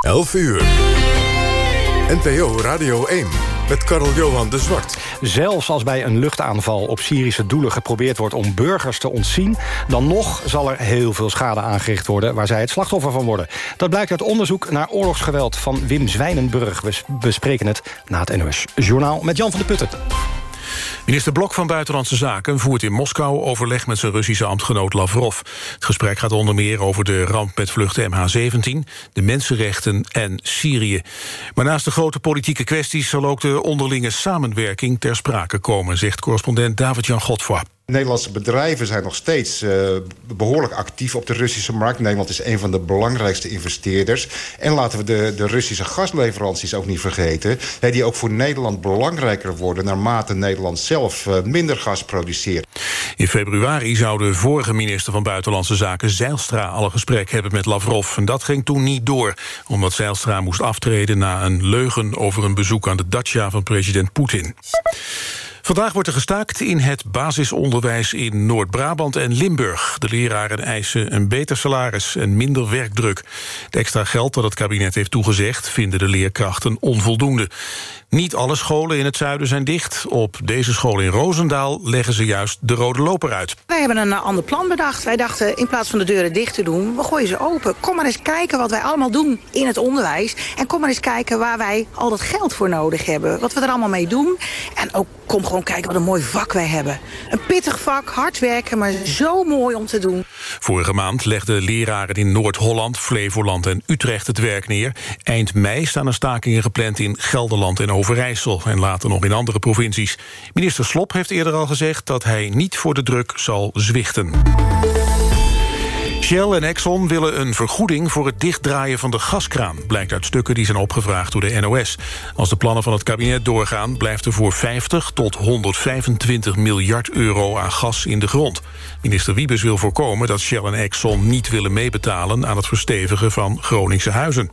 11 uur. NPO Radio 1 met Karel Johan de Zwart. Zelfs als bij een luchtaanval op Syrische doelen geprobeerd wordt... om burgers te ontzien, dan nog zal er heel veel schade aangericht worden... waar zij het slachtoffer van worden. Dat blijkt uit onderzoek naar oorlogsgeweld van Wim Zwijnenburg. We bespreken het na het NOS Journaal met Jan van de Putten. Minister Blok van Buitenlandse Zaken voert in Moskou overleg met zijn Russische ambtgenoot Lavrov. Het gesprek gaat onder meer over de ramp met vluchten MH17, de mensenrechten en Syrië. Maar naast de grote politieke kwesties zal ook de onderlinge samenwerking ter sprake komen, zegt correspondent David-Jan Godfroy. Nederlandse bedrijven zijn nog steeds uh, behoorlijk actief op de Russische markt. Nederland is een van de belangrijkste investeerders. En laten we de, de Russische gasleveranties ook niet vergeten... Hè, die ook voor Nederland belangrijker worden... naarmate Nederland zelf uh, minder gas produceert. In februari zou de vorige minister van Buitenlandse Zaken... Zeilstra al een gesprek hebben met Lavrov. En dat ging toen niet door, omdat Zeilstra moest aftreden... na een leugen over een bezoek aan de dacha van president Poetin. Vandaag wordt er gestaakt in het basisonderwijs in Noord-Brabant en Limburg. De leraren eisen een beter salaris en minder werkdruk. Het extra geld dat het kabinet heeft toegezegd... vinden de leerkrachten onvoldoende. Niet alle scholen in het zuiden zijn dicht. Op deze school in Roosendaal leggen ze juist de rode loper uit. Wij hebben een eh, ander plan bedacht. Wij dachten, in plaats van de deuren dicht te doen, we gooien ze open. Kom maar eens kijken wat wij allemaal doen in het onderwijs. En kom maar eens kijken waar wij al dat geld voor nodig hebben. Wat we er allemaal mee doen. En ook kom gewoon kijken wat een mooi vak wij hebben. Een pittig vak, hard werken, maar zo mooi om te doen. Vorige maand legden leraren in Noord-Holland, Flevoland en Utrecht het werk neer. Eind mei staan er stakingen gepland in Gelderland en Overijssel... en later nog in andere provincies. Minister Slop heeft eerder al gezegd dat hij niet voor de druk zal zwichten. Shell en Exxon willen een vergoeding voor het dichtdraaien van de gaskraan... blijkt uit stukken die zijn opgevraagd door de NOS. Als de plannen van het kabinet doorgaan... blijft er voor 50 tot 125 miljard euro aan gas in de grond. Minister Wiebes wil voorkomen dat Shell en Exxon niet willen meebetalen... aan het verstevigen van Groningse huizen.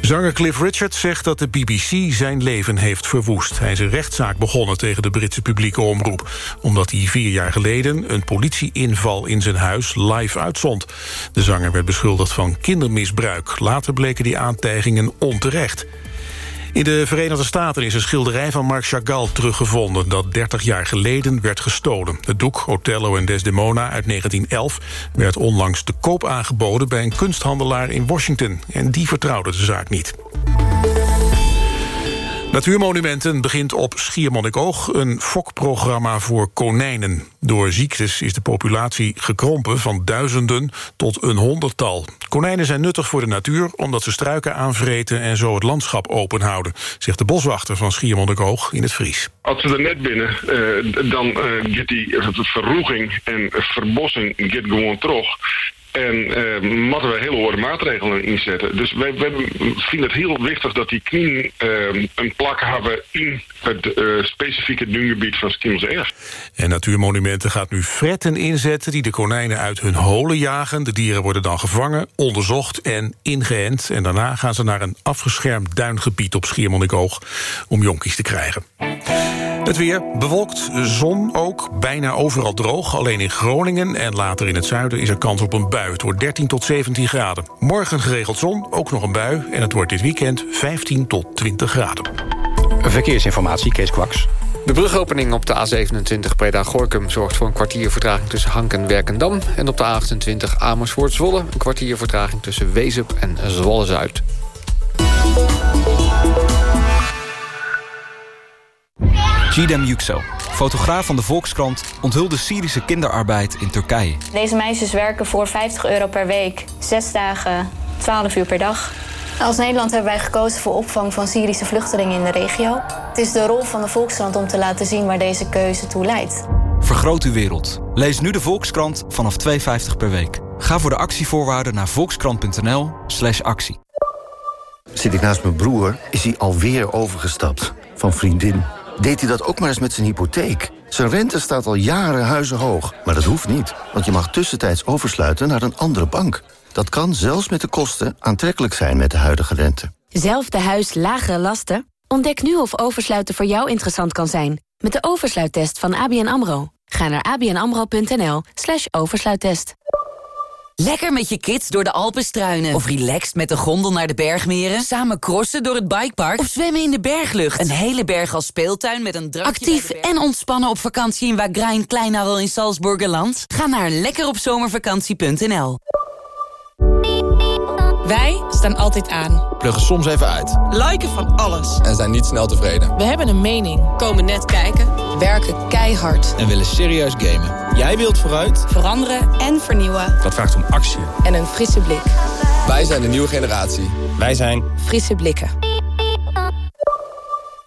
Zanger Cliff Richard zegt dat de BBC zijn leven heeft verwoest. Hij is een rechtszaak begonnen tegen de Britse publieke omroep... omdat hij vier jaar geleden een politieinval in zijn huis live uitzond. De zanger werd beschuldigd van kindermisbruik. Later bleken die aantijgingen onterecht. In de Verenigde Staten is een schilderij van Marc Chagall teruggevonden... dat 30 jaar geleden werd gestolen. Het doek Othello en Desdemona uit 1911 werd onlangs te koop aangeboden... bij een kunsthandelaar in Washington. En die vertrouwde de zaak niet. Natuurmonumenten begint op Schiermonnikoog een fokprogramma voor konijnen. Door ziektes is de populatie gekrompen van duizenden tot een honderdtal. Konijnen zijn nuttig voor de natuur omdat ze struiken aanvreten en zo het landschap open houden, zegt de boswachter van Schiermonnikoog in het Fries. Als ze er net binnen, uh, dan uh, die verroeging en verbossing gaat gewoon terug. En uh, moeten we hele hoge maatregelen inzetten. Dus wij, vinden het heel wichtig dat die knieën uh, een plak hebben in het uh, specifieke duingebied van Erf. En Natuurmonumenten gaat nu fretten inzetten die de konijnen uit hun holen jagen. De dieren worden dan gevangen, onderzocht en ingeënt. En daarna gaan ze naar een afgeschermd duingebied op Schiermonnikoog om jonkies te krijgen. Het weer bewolkt, zon ook, bijna overal droog. Alleen in Groningen en later in het zuiden is er kans op een bui. Het wordt 13 tot 17 graden. Morgen geregeld zon, ook nog een bui. En het wordt dit weekend 15 tot 20 graden. Verkeersinformatie, Kees Kwaks. De brugopening op de A27 Breda-Gorkum zorgt voor een kwartier vertraging tussen Hank en Werkendam. En op de A28 Amersfoort-Zwolle een kwartier vertraging tussen Wezep en Zwolle-Zuid. Gidem Yüksel, fotograaf van de Volkskrant... onthulde Syrische kinderarbeid in Turkije. Deze meisjes werken voor 50 euro per week. Zes dagen, 12 uur per dag. Als Nederland hebben wij gekozen voor opvang van Syrische vluchtelingen in de regio. Het is de rol van de Volkskrant om te laten zien waar deze keuze toe leidt. Vergroot uw wereld. Lees nu de Volkskrant vanaf 2,50 per week. Ga voor de actievoorwaarden naar volkskrant.nl slash actie. Zit ik naast mijn broer, is hij alweer overgestapt. Van vriendin deed hij dat ook maar eens met zijn hypotheek. Zijn rente staat al jaren huizenhoog. Maar dat hoeft niet, want je mag tussentijds oversluiten naar een andere bank. Dat kan zelfs met de kosten aantrekkelijk zijn met de huidige rente. Zelfde huis, lagere lasten? Ontdek nu of oversluiten voor jou interessant kan zijn. Met de oversluittest van ABN AMRO. Ga naar abnamro.nl slash oversluittest. Lekker met je kids door de Alpen struinen. Of relaxed met de gondel naar de bergmeren. Samen crossen door het bikepark. Of zwemmen in de berglucht. Een hele berg als speeltuin met een drankje Actief en ontspannen op vakantie in Wagrain Kleinadel in Salzburgerland. Ga naar lekkeropzomervakantie.nl Wij staan altijd aan. Pluggen soms even uit. Liken van alles. En zijn niet snel tevreden. We hebben een mening. Komen net kijken. Werken keihard. En willen serieus gamen. Jij wilt vooruit. Veranderen en vernieuwen. Dat vraagt om actie. En een frisse blik. Wij zijn de nieuwe generatie. Wij zijn... Frisse blikken.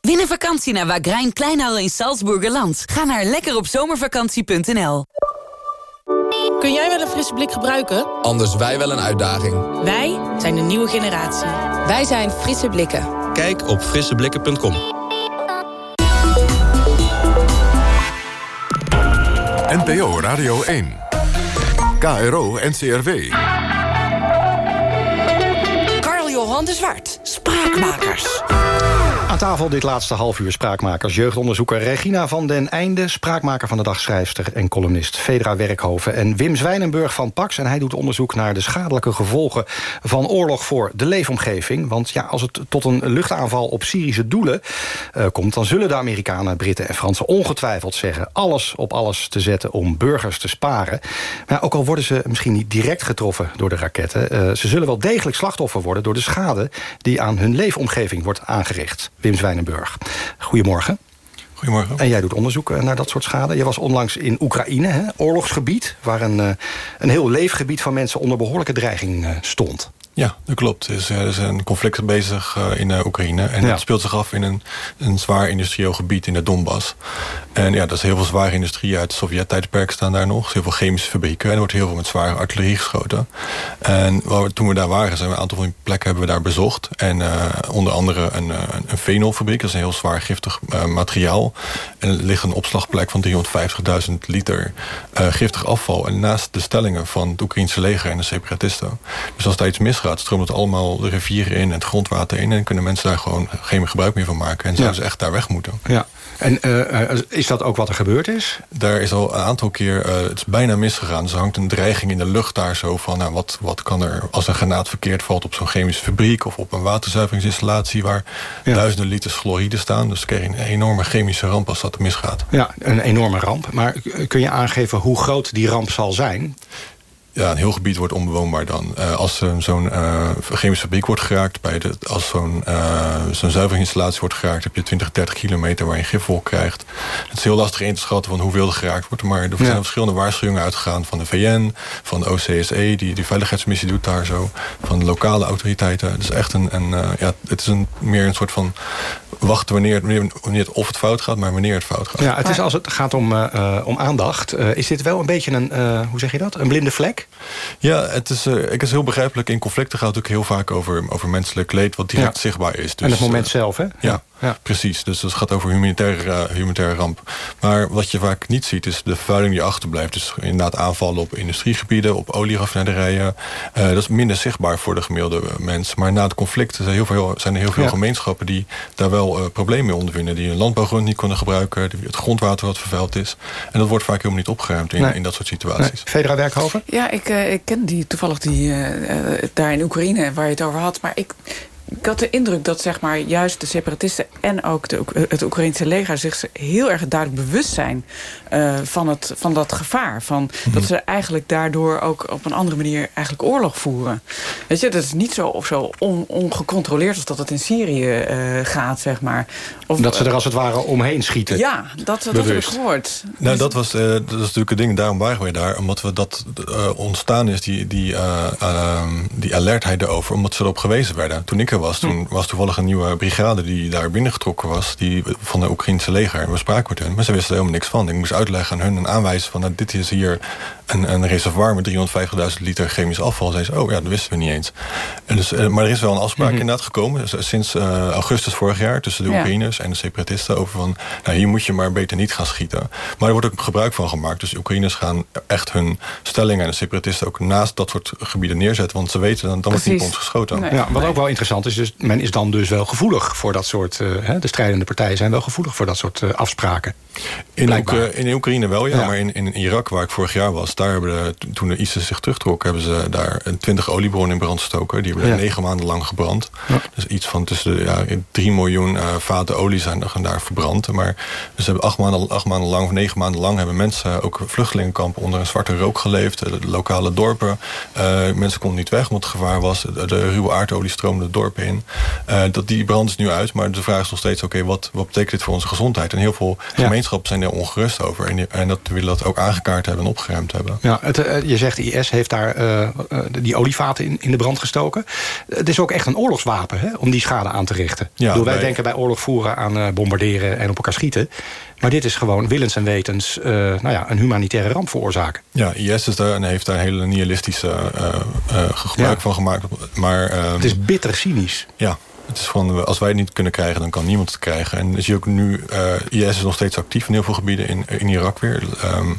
Win een vakantie naar Wagrain Kleinhal in Salzburgerland. Ga naar lekkeropzomervakantie.nl Kun jij wel een frisse blik gebruiken? Anders wij wel een uitdaging. Wij zijn de nieuwe generatie. Wij zijn Frisse Blikken. Kijk op frisseblikken.com. NPO Radio 1. KRO NCRW. Karl-Johan de Zwart. Spraakmakers. Aan tafel dit laatste half uur spraakmakers. Jeugdonderzoeker Regina van den Einde... spraakmaker van de dag, schrijfster en columnist Fedra Werkhoven... en Wim Zwijnenburg van Pax. En hij doet onderzoek naar de schadelijke gevolgen... van oorlog voor de leefomgeving. Want ja, als het tot een luchtaanval op Syrische doelen uh, komt... dan zullen de Amerikanen, Britten en Fransen ongetwijfeld zeggen... alles op alles te zetten om burgers te sparen. Maar ook al worden ze misschien niet direct getroffen door de raketten... Uh, ze zullen wel degelijk slachtoffer worden... door de schade die aan hun leefomgeving wordt aangericht. Wim Zwijnenburg. Goedemorgen. Goedemorgen. En jij doet onderzoek naar dat soort schade. Je was onlangs in Oekraïne, hè, oorlogsgebied... waar een, een heel leefgebied van mensen onder behoorlijke dreiging stond. Ja, dat klopt. Er is, er is een conflict bezig uh, in uh, Oekraïne. En ja. dat speelt zich af in een, een zwaar industrieel gebied in de Donbass. En ja, dat is heel veel zware industrie uit het Sovjet-tijdperk staan daar nog. Heel veel chemische fabrieken. En er wordt heel veel met zware artillerie geschoten. En waar, toen we daar waren, zijn we een aantal van die plekken hebben we daar bezocht. En uh, onder andere een, een fenolfabriek. Dat is een heel zwaar giftig materiaal. En er ligt een opslagplek van 350.000 liter giftig afval. En naast de stellingen van het Oekraïnse leger en de separatisten. Dus als daar iets gaat, stroomt het allemaal de rivieren in en het grondwater in. En kunnen mensen daar gewoon geen gebruik meer van maken. En zouden ja. ze echt daar weg moeten. Ja. En uh, is dat ook wat er gebeurd is? Daar is al een aantal keer, uh, het is bijna misgegaan. Dus er hangt een dreiging in de lucht daar zo van... Nou, wat, wat kan er als een granaat verkeerd valt op zo'n chemische fabriek... of op een waterzuiveringsinstallatie waar ja. duizenden liters chloride staan. Dus krijg je een enorme chemische ramp als dat misgaat. Ja, een enorme ramp. Maar kun je aangeven hoe groot die ramp zal zijn? Ja, een heel gebied wordt onbewoonbaar dan. Uh, als uh, zo'n uh, chemische fabriek wordt geraakt... Bij de, als zo'n zo'n zuiveringsinstallatie wordt geraakt... heb je 20, 30 kilometer waar je gifwolk krijgt. Het is heel lastig in te schatten van hoeveel er geraakt wordt. Maar er zijn ja. verschillende waarschuwingen uitgegaan van de VN... van de OCSE, die die veiligheidsmissie doet daar zo... van de lokale autoriteiten. Het is echt een, een ja, het is een, meer een soort van wachten wanneer, wanneer het of het fout gaat... maar wanneer het fout gaat. Ja, het is als het gaat om, om aandacht... is dit wel een beetje een, hoe zeg je dat, een blinde vlek? Ja, het is, uh, ik is heel begrijpelijk. In conflicten gaat het ook heel vaak over, over menselijk leed... wat direct ja. zichtbaar is. Dus, en het moment uh, zelf, hè? Ja, ja, precies. Dus het gaat over humanitaire, uh, humanitaire ramp. Maar wat je vaak niet ziet, is de vervuiling die achterblijft. Dus inderdaad aanvallen op industriegebieden, op olieraffinaderijen. dat is minder zichtbaar voor de gemiddelde mens. Maar na het conflict zijn, heel veel, zijn er heel veel ja. gemeenschappen... die daar wel problemen mee ondervinden. Die hun landbouwgrond niet kunnen gebruiken. Die het grondwater wat vervuild is. En dat wordt vaak helemaal niet opgeruimd in, nee. in dat soort situaties. Nee. Federa Werkhoven? Ja, ik, uh, ik ken die toevallig die, uh, daar in Oekraïne waar je het over had. Maar ik, ik had de indruk dat zeg maar, juist de separatisten en ook de, het Oekraïnse leger... zich heel erg duidelijk bewust zijn uh, van, het, van dat gevaar. Van, mm -hmm. Dat ze eigenlijk daardoor ook op een andere manier eigenlijk oorlog voeren. Weet je, dat is niet zo, of zo on, ongecontroleerd als dat het in Syrië uh, gaat, zeg maar. Of, dat ze er als het ware omheen schieten. Ja, dat, dat heb ik gehoord. Nou, dat, was, uh, dat is natuurlijk het ding. Daarom waren we daar. Omdat we dat ontstaan is, die, die, die alertheid erover. Omdat ze erop gewezen werden. Toen ik er was, toen was toevallig een nieuwe brigade die daar binnengetrokken was. Die van de Oekraïnse leger. We spraken met hun, maar ze wisten er helemaal niks van. Ik moest uitleggen aan hun en aanwijzen van... Nou, dit is hier een, een reservoir met 350.000 liter chemisch afval. Zeiden ze, oh ja, dat wisten we niet eens. En dus, maar er is wel een afspraak mm -hmm. inderdaad gekomen. Sinds uh, augustus vorig jaar tussen de Oekraïners ja. en de separatisten... over van, nou, hier moet je maar beter niet gaan schieten. Maar er wordt ook gebruik van gemaakt. Dus de Oekraïners gaan echt hun stellingen... en de separatisten ook naast dat soort gebieden neerzetten. Want ze weten, dan, dan wordt niet op ons geschoten. Nee. Ja, wat ook wel interessant is, dus men is dan dus wel gevoelig voor dat soort... Uh, hè, de strijdende partijen zijn wel gevoelig voor dat soort uh, afspraken. In, Oek in Oekraïne wel, ja, ja. maar in, in Irak, waar ik vorig jaar was... daar hebben de, toen de ISIS zich terugtrok... hebben ze daar een 20 oliebronnen in brand gestoken. Die hebben Ja. negen maanden lang gebrand. Dus iets van tussen de ja, 3 miljoen eh, vaten olie zijn daar verbrand. Maar dus ze hebben acht maanden, acht maanden lang of negen maanden lang... hebben mensen, ook vluchtelingenkampen, onder een zwarte rook geleefd. De, lokale dorpen. Eh, mensen konden niet weg omdat het gevaar was. De, de ruwe aardolie stroomde de dorpen in. Eh, dat, die brand is nu uit. Maar de vraag is nog steeds, oké, wat, wat betekent dit voor onze gezondheid? En heel veel gemeenschappen zijn er ongerust over. En, en dat willen dat ook aangekaart hebben en opgeruimd hebben. Ja, het, eh, je zegt IS heeft daar eh, eh, die olievaten in, in de brand gestoken. Het is ook echt een oorlogswapen hè, om die schade aan te richten. Ja, wij denken bij oorlog voeren aan bombarderen en op elkaar schieten. Maar dit is gewoon willens en wetens nou ja, een humanitaire ramp veroorzaken. Ja, IS is daar en heeft daar een hele nihilistische gebruik Ja. van gemaakt. Maar, ehm, Het is bitter cynisch. Ja, het is gewoon, als wij het niet kunnen krijgen, dan kan niemand het krijgen. En zie je ook nu, eh, IS is nog steeds actief in heel veel gebieden in, in Irak weer. Ehm,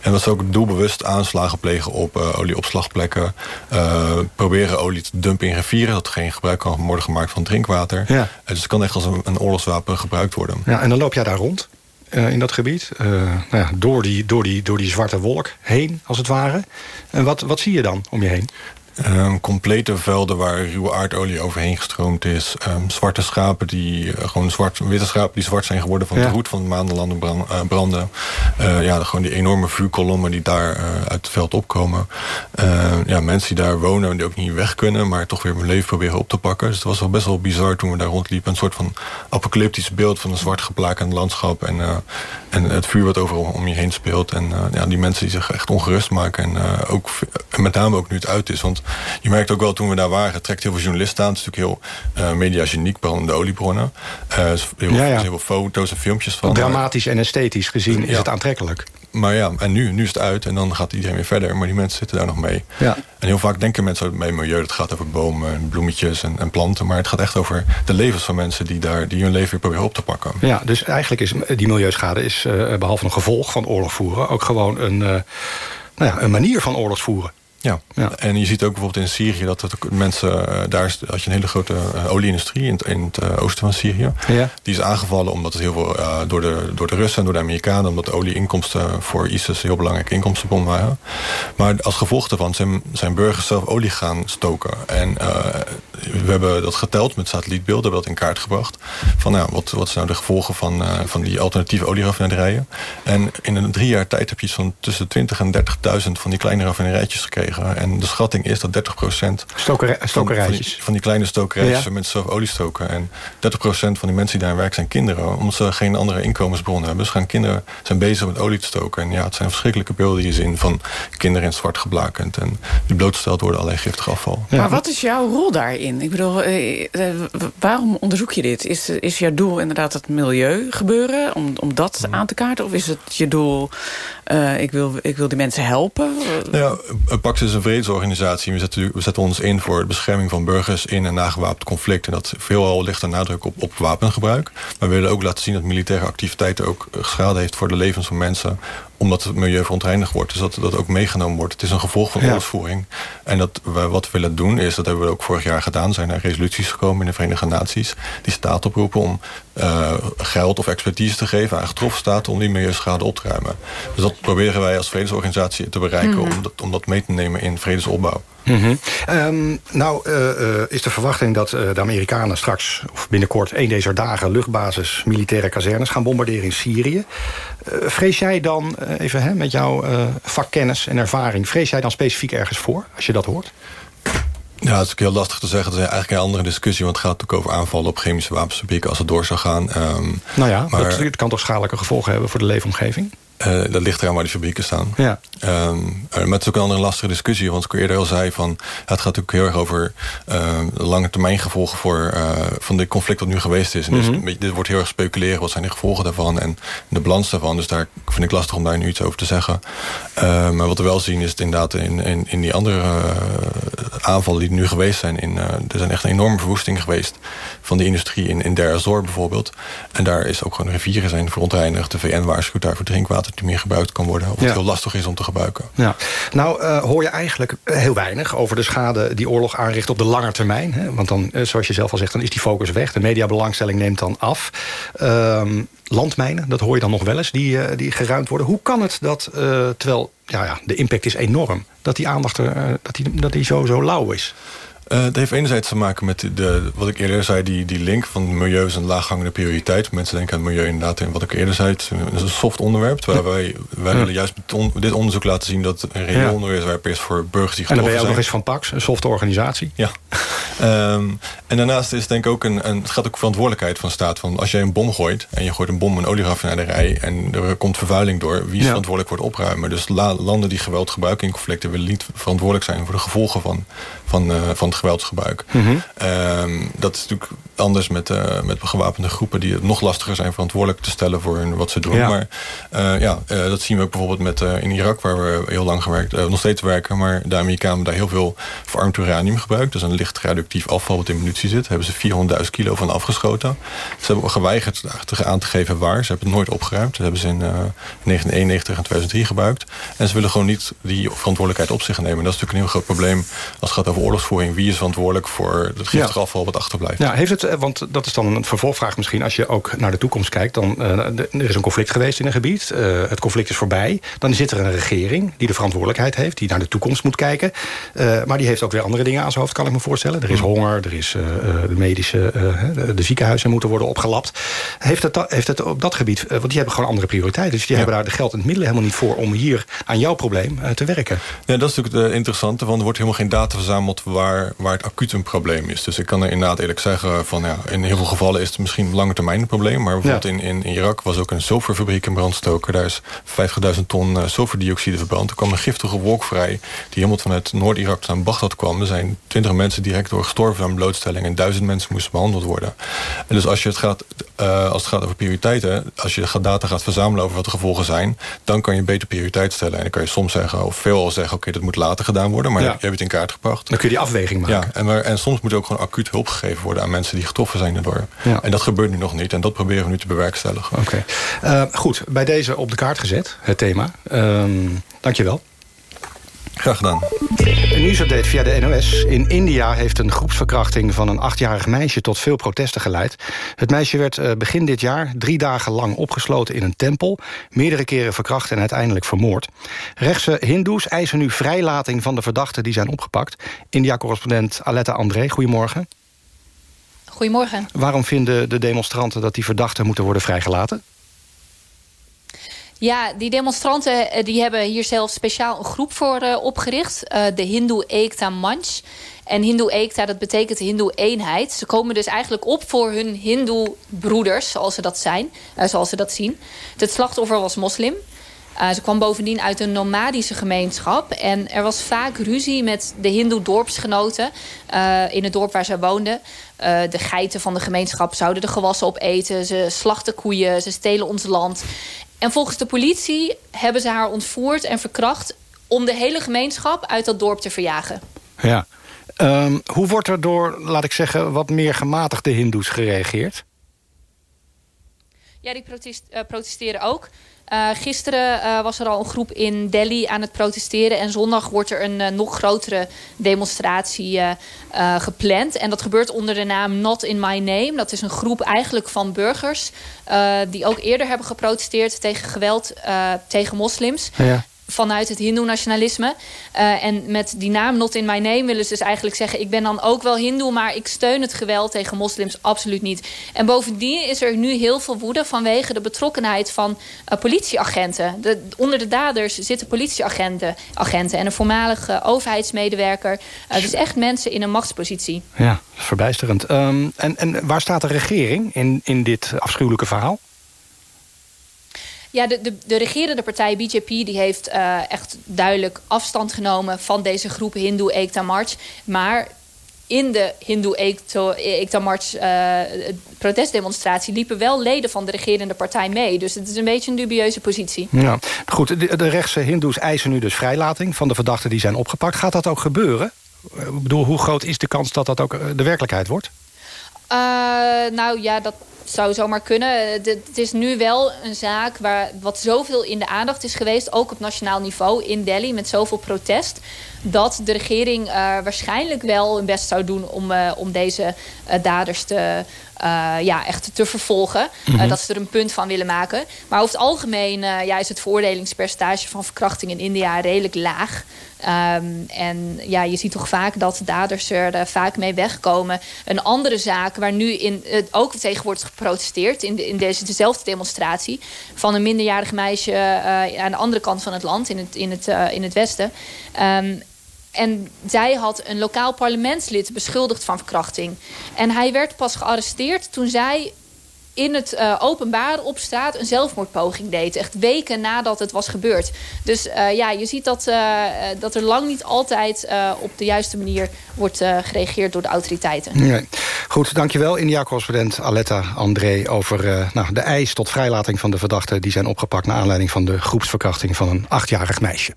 en dat ze ook doelbewust aanslagen plegen op eh, olieopslagplekken. eh, proberen olie te dumpen in rivieren, dat er geen gebruik kan worden gemaakt van drinkwater. Ja. Dus het kan echt als een, een oorlogswapen gebruikt worden. Ja, en dan loop jij daar rond in dat gebied. nou ja, door, die, door, die, door die zwarte wolk heen, als het ware. En wat, wat zie je dan om je heen? Ehm, complete velden waar ruwe aardolie overheen gestroomd is. Ehm, zwarte schapen die eh, gewoon zwart, witte schapen die zwart zijn geworden van Ja. het roet van maandenlanden brand, eh, branden. Eh, ja, gewoon die enorme vuurkolommen die daar uit het veld opkomen. Ehm, ja, mensen die daar wonen die ook niet weg kunnen, maar toch weer hun leven proberen op te pakken. Dus het was wel best wel bizar toen we daar rondliepen. Een soort van apocalyptisch beeld van een zwart geblakend landschap en, en het vuur wat overal om je heen speelt. En ja, die mensen die zich echt ongerust maken. En ook, met name ook nu het uit is. Want je merkt ook wel toen we daar waren, het trekt heel veel journalisten aan. Het is natuurlijk heel uh, mediageniek, brandende oliebronnen. Uh, heel, ja, ja. heel veel foto's en filmpjes van. Dramatisch en esthetisch gezien is ja. het aantrekkelijk. Maar ja, en nu, nu is het uit en dan gaat iedereen weer verder. Maar die mensen zitten daar nog mee. Ja. En heel vaak denken mensen bij milieu, dat gaat over bomen, en bloemetjes en, en, planten. Maar het gaat echt over de levens van mensen die, daar, die hun leven weer proberen op te pakken. Ja, dus eigenlijk is die milieuschade is uh, behalve een gevolg van oorlog voeren... ook gewoon een, uh, nou ja, een manier van oorlog voeren. Ja. ja. en je ziet ook bijvoorbeeld in Syrië dat het mensen... Uh, daar is, had je een hele grote uh, olieindustrie in het, in het uh, oosten van Syrië. Ja. Die is aangevallen omdat het heel veel door, de, door de Russen en door de Amerikanen... omdat de olieinkomsten voor ISIS een heel belangrijke inkomstenbron waren. Maar als gevolg daarvan zijn, zijn burgers zelf olie gaan stoken. En we hebben dat geteld met satellietbeelden, hebben dat in kaart gebracht. Van nou, wat, wat zijn nou de gevolgen van, van die alternatieve olieraffinaderijen. En in een drie jaar tijd heb je iets van tussen 20 en 30.000 van die kleine raffinaderijtjes gekregen. En de schatting is dat 30 procent Stokerij, van, van, die, van die kleine stokerijtjes ja. mensen zelf olie stoken. En 30 procent van die mensen die daar werken zijn kinderen. Omdat ze geen andere inkomensbron hebben. Dus gaan kinderen zijn bezig met olie te stoken. En ja, het zijn verschrikkelijke beelden die je ziet van kinderen in zwart geblakend. En die blootgesteld worden allerlei giftig afval. Ja. Maar wat is jouw rol daarin? Ik bedoel, eh, waarom onderzoek je dit? Is, is jouw doel inderdaad het milieu gebeuren? Om, om dat aan te kaarten? Of is het je doel, uh, ik, wil, ik wil die mensen helpen? Nou ja, Pax is een vredesorganisatie. We zetten, we zetten ons in voor de bescherming van burgers in een nagewapend conflict. En dat veelal ligt een nadruk op, op wapengebruik. Maar we willen ook laten zien dat militaire activiteit ook schade heeft voor de levens van mensen omdat het milieu verontreinigd wordt. Dus dat dat ook meegenomen wordt. Het is een gevolg van ja. oorlogsvoering. En dat we, wat we willen doen is, dat hebben we ook vorig jaar gedaan... zijn er resoluties gekomen in de Verenigde Naties... die staat oproepen om uh, geld of expertise te geven aan getroffen staten... om die milieuschade op te ruimen. Dus dat proberen wij als vredesorganisatie te bereiken... Mm -hmm. om, dat, om dat mee te nemen in vredesopbouw. Mm -hmm. um, nou, uh, uh, is de verwachting dat uh, de Amerikanen straks, of binnenkort, een deze dagen luchtbasis militaire kazernes gaan bombarderen in Syrië. vrees jij dan, even hè, met jouw vakkennis en ervaring, vrees jij dan specifiek ergens voor, als je dat hoort? Ja, het is ook heel lastig te zeggen. Dat is eigenlijk een andere discussie. Want het gaat natuurlijk over aanvallen op chemische wapensfabrieken als het door zou gaan. Um, nou ja, maar, het, het kan toch schadelijke gevolgen hebben voor de leefomgeving? Uh, dat ligt eraan waar die fabrieken staan. Ja. Um, maar het is ook een andere lastige discussie. Want ik eerder al zei van... het gaat natuurlijk heel erg over uh, lange termijn gevolgen... Voor, uh, van dit conflict wat nu geweest is. En dus mm -hmm. dit wordt heel erg speculeren. Wat zijn de gevolgen daarvan en de balans daarvan. Dus daar vind ik lastig om daar nu iets over te zeggen. maar wat we wel zien is het inderdaad... in, in, in die andere aanvallen die nu geweest zijn... In, er zijn echt een enorme verwoesting geweest... van de industrie in, in Der Azor bijvoorbeeld. En daar is ook gewoon rivieren zijn verontreinigd. De VN waarschuwt daar voor drinkwater later niet meer gebruikt kan worden. Of Ja. het heel lastig is om te gebruiken. Ja. Nou eh, hoor je eigenlijk heel weinig over de schade die oorlog aanricht op de lange termijn. Hè? Want dan, eh, zoals je zelf al zegt, dan is die focus weg. De mediabelangstelling neemt dan af. Ehm, landmijnen, dat hoor je dan nog wel eens, die, eh, die geruimd worden. Hoe kan het dat, eh, terwijl ja, ja, de impact is enorm... dat die aandacht er, eh, dat die, dat die zo, zo lauw is? Het heeft enerzijds te maken met de, wat ik eerder zei, die, die link van milieu is een laaghangende prioriteit. Mensen denken aan het milieu inderdaad, en wat ik eerder zei, het is een, soft onderwerp. Terwijl wij, wij Ja. willen juist on- dit onderzoek laten zien dat een reëel Ja. onderwerp is voor burgers die En dan ben getroffen je ook zijn. nog eens van Pax, een softe organisatie. Ja. Ehm, en daarnaast is het denk ik ook een, een, het gaat ook verantwoordelijkheid van staat. Van als jij een bom gooit en je gooit een bom in een olieraffinaderij en er komt vervuiling door, wie is Ja. verantwoordelijk voor het opruimen? Dus la- landen die geweld gebruiken in conflicten willen niet verantwoordelijk zijn voor de gevolgen van, van, eh, van het geweldsgebruik. Mhm. Ehm, dat is natuurlijk anders met, eh, met gewapende groepen die het nog lastiger zijn verantwoordelijk te stellen voor hun- wat ze doen. Ja. Maar eh, ja, eh, dat zien we ook bijvoorbeeld met, in Irak, waar we heel lang gewerkt, nog steeds werken. Maar de Amerikanen daar heel veel verarmd uranium gebruikt. Dus een licht radioactief afval wat in munitie zit. Daar hebben ze 400.000 kilo van afgeschoten. Ze hebben geweigerd aan te geven waar. Ze hebben het nooit opgeruimd. Dat hebben ze in eh, 1991 en 2003 gebruikt. En ze willen gewoon niet die verantwoordelijkheid op zich nemen. Dat is natuurlijk een heel groot probleem als het gaat over oorlogsvoering. Wie is verantwoordelijk voor het giftige Ja. afval wat achterblijft? Ja, heeft het, want dat is dan een vervolgvraag misschien... als je ook naar de toekomst kijkt. Dan, eh, er is een conflict geweest in een gebied. eh, het conflict is voorbij. Dan zit er een regering die de verantwoordelijkheid heeft... die naar de toekomst moet kijken. Eh, maar die heeft ook weer andere dingen aan zijn hoofd, kan ik me voorstellen. Er is honger, er is eh, eh, de medische... eh, de, ziekenhuizen moeten worden opgelapt. Heeft het, heeft het op dat gebied... eh, want die hebben gewoon andere prioriteiten. Dus die hebben daar de geld en het middelen helemaal niet voor... om hier aan jouw probleem eh, te werken. Ja, dat is natuurlijk het interessante, want er wordt helemaal geen data verzameld waar, waar het acuut een probleem is. Dus ik kan er inderdaad eerlijk zeggen van ja, in heel veel gevallen is het misschien een lange termijn een probleem. Maar bijvoorbeeld in, in Irak was ook een zilverfabriek in brand gestoken. Daar is 50.000 ton eh, zilverdioxide verbrand. Er kwam een giftige wolk vrij die helemaal vanuit Noord-Irak naar Bagdad kwam. Er zijn 20 mensen direct door gestorven aan blootstelling en duizend mensen moesten behandeld worden. En dus als je het gaat, eh, als het gaat over prioriteiten, als je gaat data gaat verzamelen over wat de gevolgen zijn, dan kan je beter prioriteit stellen. En dan kan je soms zeggen, of veelal zeggen, oké, dat moet later gedaan worden, maar Ja. je hebt het in kaart gebracht. Dan kun je die afweging maken. Ja, en, maar, en soms moet ook gewoon acuut hulp gegeven worden aan mensen die getroffen zijn daardoor. Ja. En dat gebeurt nu nog niet en dat proberen we nu te bewerkstelligen. Oké. Eh, goed, bij deze op de kaart gezet, het thema. Ehm dankjewel. Graag gedaan. Een nieuwsupdate via de NOS. In India heeft een groepsverkrachting van een achtjarig meisje... tot veel protesten geleid. Het meisje werd eh, begin dit jaar drie dagen lang opgesloten in een tempel... meerdere keren verkracht en uiteindelijk vermoord. Rechtse hindoes eisen nu vrijlating van de verdachten die zijn opgepakt. India-correspondent Aletta André, goedemorgen. Goedemorgen. Waarom vinden de demonstranten dat die verdachten moeten worden vrijgelaten? Ja, die demonstranten eh, die hebben hier zelf speciaal een groep voor eh, opgericht. eh, de Hindoe Ekta Manch. En Hindoe Ekta, dat betekent Hindoe eenheid. Ze komen dus eigenlijk op voor hun Hindoe broeders, zoals ze dat zijn, zoals ze dat zien. Het slachtoffer was moslim. Ze kwam bovendien uit een nomadische gemeenschap. En er was vaak ruzie met de Hindoe dorpsgenoten in het dorp waar ze woonden. Eh, de geiten van de gemeenschap zouden de gewassen opeten. Ze slachten koeien, ze stelen ons land. En volgens de politie hebben ze haar ontvoerd en verkracht... om de hele gemeenschap uit dat dorp te verjagen. Ja. Ehm, hoe wordt er door, laat ik zeggen, wat meer gematigde hindoes gereageerd? Ja, die protest, eh, protesteren ook. Eh, gisteren eh, was er al een groep in Delhi aan het protesteren. En zondag wordt er een eh, nog grotere demonstratie gepland. En dat gebeurt onder de naam Not in My Name. Dat is een groep eigenlijk van burgers... die ook eerder hebben geprotesteerd tegen geweld tegen moslims. Ja. Vanuit het hindoe-nationalisme. Eh, en met die naam Not in My Name willen ze dus eigenlijk zeggen... ik ben dan ook wel hindoe, maar ik steun het geweld tegen moslims absoluut niet. En bovendien is er nu heel veel woede... vanwege de betrokkenheid van eh, politieagenten. De, onder de daders zitten politieagenten agenten en een voormalige overheidsmedewerker. Eh, dus echt mensen in een machtspositie. Ja, verbijsterend. Ehm, en, en waar staat de regering in, in dit afschuwelijke verhaal? Ja, de, de, de regerende partij BJP die heeft eh, echt duidelijk afstand genomen van deze groep Hindoe Ekta March. Maar in de Hindoe Ekta, March eh, protestdemonstratie liepen wel leden van de regerende partij mee. Dus het is een beetje een dubieuze positie. Ja. Goed, de, de rechtse hindoes eisen nu dus vrijlating van de verdachten die zijn opgepakt. Gaat dat ook gebeuren? Ik bedoel, hoe groot is de kans dat dat ook eh, de werkelijkheid wordt? Uh, nou ja, dat zou zomaar kunnen. Het is nu wel een zaak waar wat zoveel in de aandacht is geweest... ook op nationaal niveau in Delhi met zoveel protest... dat de regering uh, waarschijnlijk wel hun best zou doen... om, uh, om deze daders te, ja, echt te vervolgen. Mm -hmm. dat ze er een punt van willen maken. Maar over het algemeen ja, is het veroordelingspercentage van verkrachting in India redelijk laag. Um, en ja, je ziet toch vaak dat daders er vaak mee wegkomen. Een andere zaak waar nu in, ook tegen wordt geprotesteerd... in, de, in deze, dezelfde demonstratie... van een minderjarig meisje aan de andere kant van het land... in het, in het, in het westen... Um, en zij had een lokaal parlementslid beschuldigd van verkrachting. En hij werd pas gearresteerd toen zij in het uh, openbaar op straat een zelfmoordpoging deed. Echt weken nadat het was gebeurd. Dus uh, ja, je ziet dat, uh, dat er lang niet altijd op de juiste manier wordt gereageerd door de autoriteiten. Nee. Goed, dankjewel India-correspondent Aletta André... over nou, de eis tot vrijlating van de verdachten... die zijn opgepakt naar aanleiding van de groepsverkrachting van een achtjarig meisje.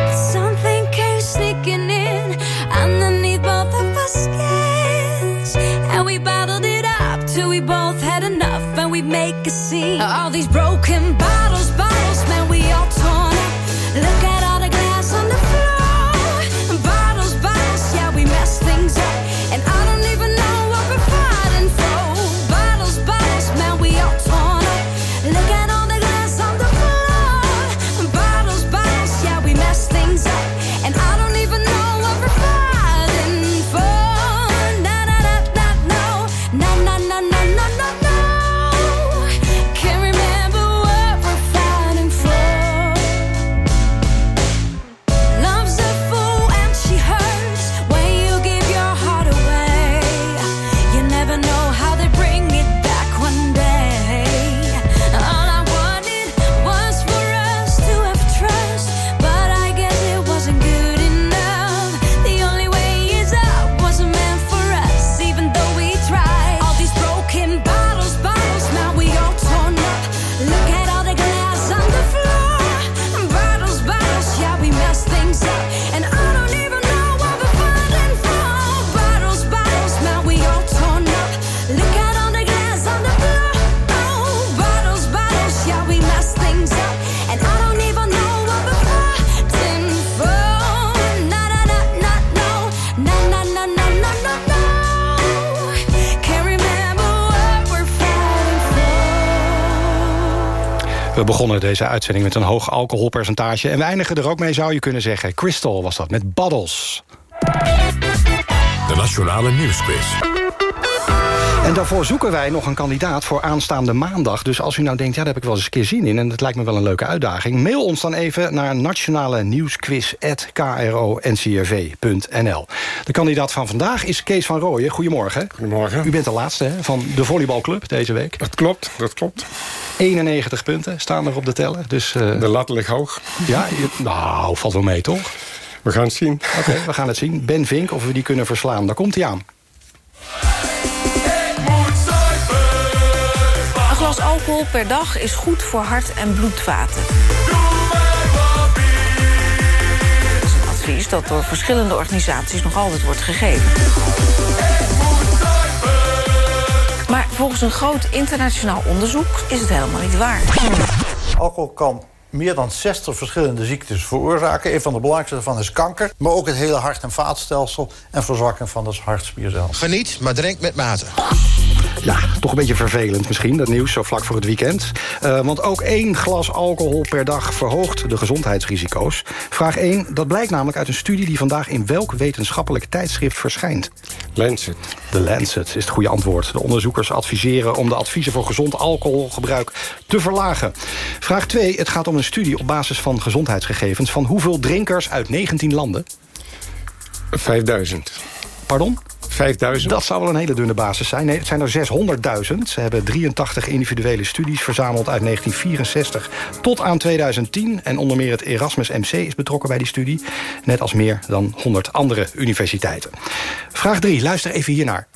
But something came sneaking in underneath both of our skins, and we bottled it up till we both had enough, and we make a scene. All these broken bottles, We begonnen deze uitzending met een hoog alcoholpercentage... en we eindigen er ook mee, zou je kunnen zeggen. Crystal was dat, met Baddles. De Nationale Nieuwsquiz. En daarvoor zoeken wij nog een kandidaat voor aanstaande maandag. Dus als u nou denkt, ja, daar heb ik wel eens een keer zin in... en dat lijkt me wel een leuke uitdaging... mail ons dan even naar nationale nieuwsquiz.kro.ncrv.nl. De kandidaat van vandaag is Kees van Rooyen. Goedemorgen. Goedemorgen. U bent de laatste hè, van de volleybalclub deze week. Dat klopt, dat klopt. 91 punten staan er op de teller. Dus, uh... De lat ligt hoog. Ja, je... nou, valt wel mee, toch? We gaan het zien. Oké, okay, we gaan het zien. Ben Vink, of we die kunnen verslaan. Daar komt hij aan. Glas alcohol per dag is goed voor hart- en bloedvaten. Dat is een advies dat door verschillende organisaties nog altijd wordt gegeven. Maar volgens een groot internationaal onderzoek is het helemaal niet waar. Alcohol kan meer dan 60 verschillende ziektes veroorzaken. Een van de belangrijkste daarvan is kanker. Maar ook het hele hart- en vaatstelsel en verzwakking van het hartspiercel. Geniet, maar drink met mate. Ja, toch een beetje vervelend misschien, dat nieuws zo vlak voor het weekend. Uh, want ook één glas alcohol per dag verhoogt de gezondheidsrisico's. Vraag 1, dat blijkt namelijk uit een studie... die vandaag in welk wetenschappelijk tijdschrift verschijnt? Lancet. De Lancet is het goede antwoord. De onderzoekers adviseren om de adviezen voor gezond alcoholgebruik te verlagen. Vraag 2, het gaat om een studie op basis van gezondheidsgegevens... van hoeveel drinkers uit 19 landen? 5000. Pardon? 5000? Dat zou wel een hele dunne basis zijn. Nee, het zijn er 600.000. Ze hebben 83 individuele studies verzameld uit 1964 tot aan 2010. En onder meer het Erasmus MC is betrokken bij die studie. Net als meer dan 100 andere universiteiten. Vraag 3, luister even hiernaar.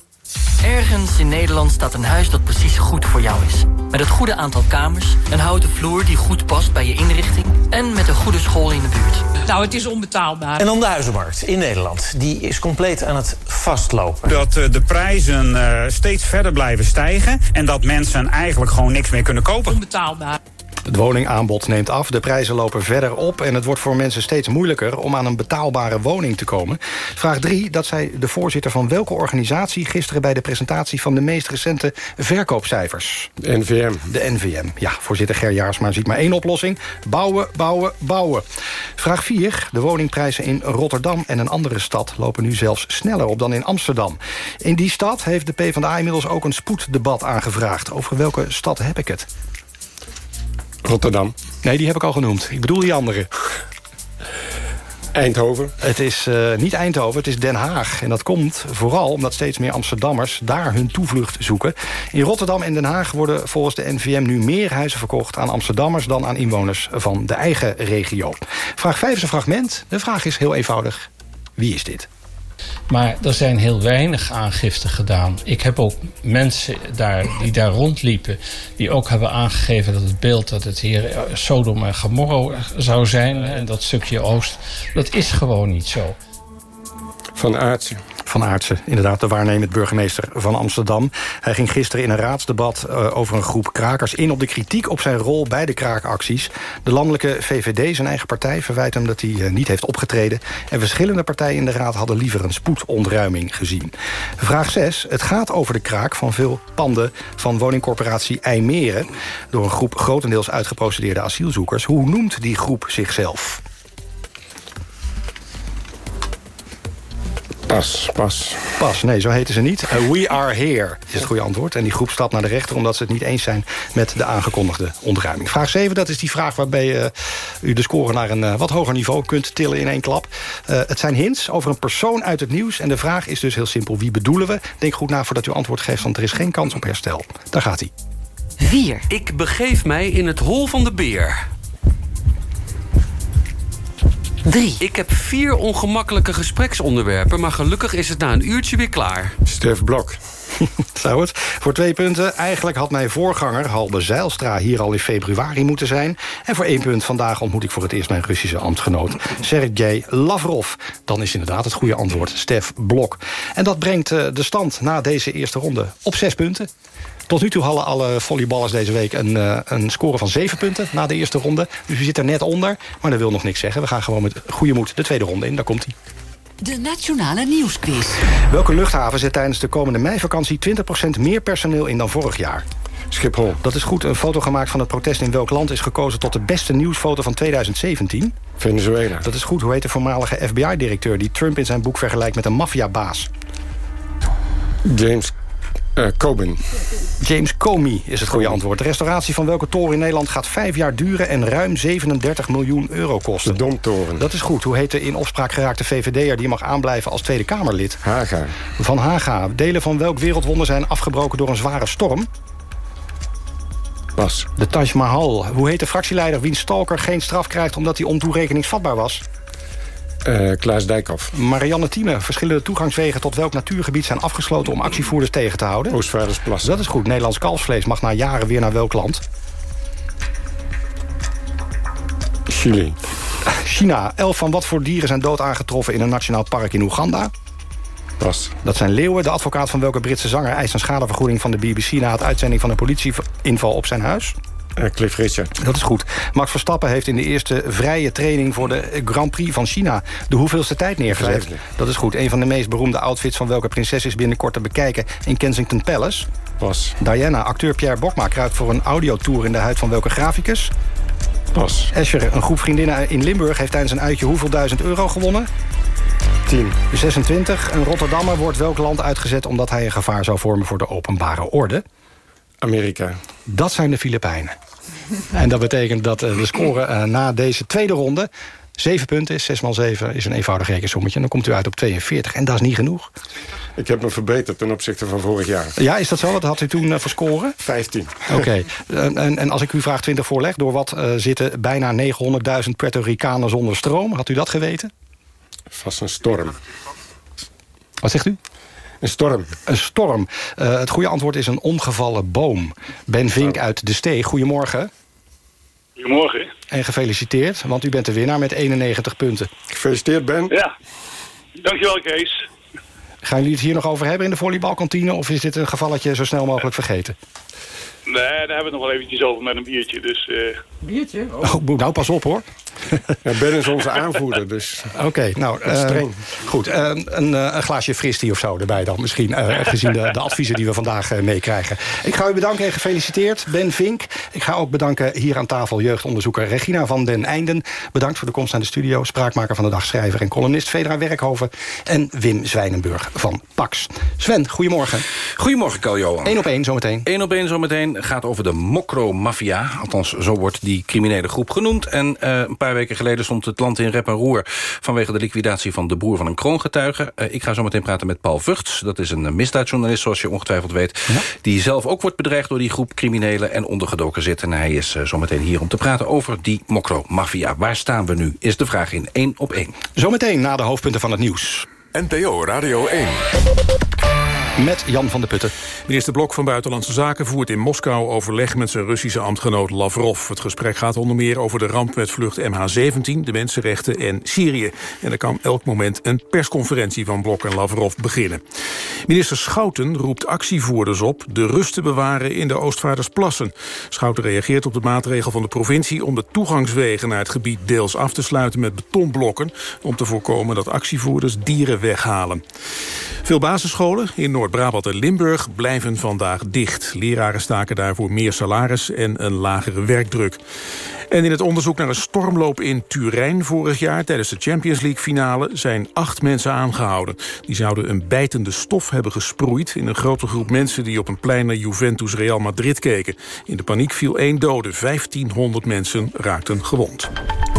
Ergens in Nederland staat een huis dat precies goed voor jou is. Met het goede aantal kamers, een houten vloer die goed past bij je inrichting... en met een goede school in de buurt. Nou, het is onbetaalbaar. En dan de huizenmarkt in Nederland. Die is compleet aan het vastlopen. Dat eh, de prijzen eh, steeds verder blijven stijgen... en dat mensen eigenlijk gewoon niks meer kunnen kopen. Onbetaalbaar. Het woningaanbod neemt af, de prijzen lopen verder op... en het wordt voor mensen steeds moeilijker om aan een betaalbare woning te komen. Vraag 3, dat zei de voorzitter van welke organisatie... gisteren bij de presentatie van de meest recente verkoopcijfers? De NVM. De NVM, ja. Voorzitter Ger Jaarsma ziet maar één oplossing. Bouwen, bouwen, bouwen. Vraag 4, de woningprijzen in Rotterdam en een andere stad... lopen nu zelfs sneller op dan in Amsterdam. In die stad heeft de PvdA inmiddels ook een spoeddebat aangevraagd. Over welke stad heb ik het? Rotterdam. Nee, die heb ik al genoemd. Ik bedoel die andere. Eindhoven. Het is uh, niet Eindhoven, het is Den Haag. En dat komt vooral omdat steeds meer Amsterdammers daar hun toevlucht zoeken. In Rotterdam en Den Haag worden volgens de NVM nu meer huizen verkocht aan Amsterdammers dan aan inwoners van de eigen regio. Vraag 5 is een fragment. De vraag is heel eenvoudig. Wie is dit? Maar er zijn heel weinig aangiften gedaan. Ik heb ook mensen daar, die daar rondliepen... die ook hebben aangegeven dat het beeld dat het hier Sodom en Gomorra zou zijn... en dat stukje oost, dat is gewoon niet zo. Van Aartsen. Van Aartsen, inderdaad de waarnemend burgemeester van Amsterdam. Hij ging gisteren in een raadsdebat uh, over een groep krakers in... op de kritiek op zijn rol bij de kraakacties. De landelijke VVD, zijn eigen partij, verwijt hem dat hij uh, niet heeft opgetreden. En verschillende partijen in de raad hadden liever een spoedontruiming gezien. Vraag 6. Het gaat over de kraak van veel panden van woningcorporatie IJmeren... door een groep grotendeels uitgeprocedeerde asielzoekers. Hoe noemt die groep zichzelf? Pas, pas. Pas, nee, zo heten ze niet. Uh, we are here is het goede antwoord. En die groep stapt naar de rechter omdat ze het niet eens zijn... met de aangekondigde ontruiming. Vraag 7, dat is die vraag waarbij uh, u de score naar een uh, wat hoger niveau kunt tillen in één klap. het zijn hints over een persoon uit het nieuws. En de vraag is dus heel simpel, wie bedoelen we? Denk goed na voordat u antwoord geeft, want er is geen kans op herstel. Daar gaat hij. 4. Ik begeef mij in het hol van de beer. 3. Ik heb vier ongemakkelijke gespreksonderwerpen... maar gelukkig is het na een uurtje weer klaar. Stef Blok. Zou het? Voor twee punten. Eigenlijk had mijn voorganger, Halbe Zeilstra... hier al in februari moeten zijn. En voor één punt. Vandaag ontmoet ik voor het eerst mijn Russische ambtgenoot... Sergej Lavrov. Dan is inderdaad het goede antwoord Stef Blok. En dat brengt de stand na deze eerste ronde op zes punten. Tot nu toe hadden alle volleyballers deze week een, uh, een score van 7 punten na de eerste ronde. Dus u zit er net onder, maar dat wil nog niks zeggen. We gaan gewoon met goede moed de tweede ronde in. Daar komt hij. De Nationale Nieuwsquiz. Welke luchthaven zet tijdens de komende meivakantie 20% meer personeel in dan vorig jaar? Schiphol. Dat is goed. Een foto gemaakt van het protest in welk land is gekozen tot de beste nieuwsfoto van 2017? Venezuela. Dat is goed. Hoe heet de voormalige FBI-directeur die Trump in zijn boek vergelijkt met een maffiabaas? James uh, Coben. James Comey is het goede antwoord. De restauratie van welke toren in Nederland gaat vijf jaar duren... en ruim 37 miljoen euro kosten? De Domtoren. Dat is goed. Hoe heet de in opspraak geraakte VVD'er... die mag aanblijven als Tweede Kamerlid? Haga. Van Haga. Delen van welk wereldwonder zijn afgebroken door een zware storm? Pas. De Taj Mahal. Hoe heet de fractieleider wiens stalker geen straf krijgt... omdat hij ontoerekeningsvatbaar was? Uh, Klaas Dijkhoff. Marianne Thieme. Verschillende toegangswegen tot welk natuurgebied zijn afgesloten... om actievoerders tegen te houden? Oostvaardersplas. Dat is goed. Nederlands kalfsvlees mag na jaren weer naar welk land? Chili. China. Elf van wat voor dieren zijn dood aangetroffen in een nationaal park in Oeganda? Pas. Dat zijn leeuwen. De advocaat van welke Britse zanger eist een schadevergoeding van de BBC... na het uitzending van een politieinval op zijn huis? Uh, Cliff Richard. Dat is goed. Max Verstappen heeft in de eerste vrije training... voor de Grand Prix van China de hoeveelste tijd neergezet. Vijfde. Dat is goed. Een van de meest beroemde outfits van welke prinses is binnenkort te bekijken... in Kensington Palace. Pas. Diana, acteur Pierre Bokma kruipt voor een audiotour in de huid van welke graficus? Pas. Escher, een groep vriendinnen in Limburg... heeft tijdens een uitje hoeveel duizend euro gewonnen? 10. 26. Een Rotterdammer wordt welk land uitgezet... omdat hij een gevaar zou vormen voor de openbare orde? Amerika. Dat zijn de Filipijnen. En dat betekent dat de score uh, na deze tweede ronde 7 punten is 6 x 7 is een eenvoudig rekensommetje. En dan komt u uit op 42. En dat is niet genoeg. Ik heb me verbeterd ten opzichte van vorig jaar. Ja, is dat zo? Wat had u toen uh, voor scoren? 15. Oké. en, en, als ik u vraag 20 voorleg... door wat uh, zitten bijna 900.000 Puerto Ricanen zonder stroom? Had u dat geweten? Vast een storm. Wat zegt u? Een storm. Een storm. Uh, het goede antwoord is een omgevallen boom. Ben Vink uit De Stee, goedemorgen. Goedemorgen. En gefeliciteerd, want u bent de winnaar met 91 punten. Gefeliciteerd, Ben. Ja, dankjewel Kees. Gaan jullie het hier nog over hebben in de volleybalkantine... of is dit een gevalletje zo snel mogelijk vergeten? Nee, daar hebben we het nog wel eventjes over met een biertje. Dus, uh... Biertje? Oh. oh, nou pas op hoor. Ja, ben is onze aanvoerder, dus... Oké, okay, nou, uh, streng. goed. Uh, een, een, glaasje fristie of zo erbij dan misschien... gezien de, de, adviezen die we vandaag meekrijgen. Ik ga u bedanken en gefeliciteerd, Ben Vink. Ik ga ook bedanken hier aan tafel jeugdonderzoeker Regina van den Einden. Bedankt voor de komst aan de studio. Spraakmaker van de dag, schrijver en columnist Fedra Werkhoven. En Wim Zwijnenburg van Pax. Sven, goedemorgen. Goedemorgen, Carl-Johan. Eén op één zometeen. Eén op één zometeen gaat over de Mokro-maffia. Althans, zo wordt die criminele groep genoemd. En uh, een paar weken geleden stond het land in rep en roer... vanwege de liquidatie van de broer van een kroongetuige. Uh, ik ga zo meteen praten met Paul Vugts. Dat is een misdaadjournalist, zoals je ongetwijfeld weet. Ja? Die zelf ook wordt bedreigd door die groep criminelen... en ondergedoken zit. En hij is uh, zo meteen hier om te praten over die Mokro-maffia. Waar staan we nu, is de vraag in één op één. Zometeen na de hoofdpunten van het nieuws. NPO Radio 1. Met Jan van der Putten. Minister Blok van Buitenlandse Zaken voert in Moskou overleg met zijn Russische ambtgenoot Lavrov. Het gesprek gaat onder meer over de ramp met vlucht MH17, de mensenrechten en Syrië. En er kan elk moment een persconferentie van Blok en Lavrov beginnen. Minister Schouten roept actievoerders op de rust te bewaren in de Oostvaardersplassen. Schouten reageert op de maatregel van de provincie om de toegangswegen naar het gebied deels af te sluiten met betonblokken, om te voorkomen dat actievoerders dieren weghalen. Veel basisscholen in Noord-Brabant en Limburg blijven vandaag dicht. Leraren staken daarvoor meer salaris en een lagere werkdruk. En in het onderzoek naar een stormloop in Turijn vorig jaar... tijdens de Champions League finale zijn acht mensen aangehouden. Die zouden een bijtende stof hebben gesproeid... in een grote groep mensen die op een plein naar Juventus Real Madrid keken. In de paniek viel één dode. 1500 mensen raakten gewond.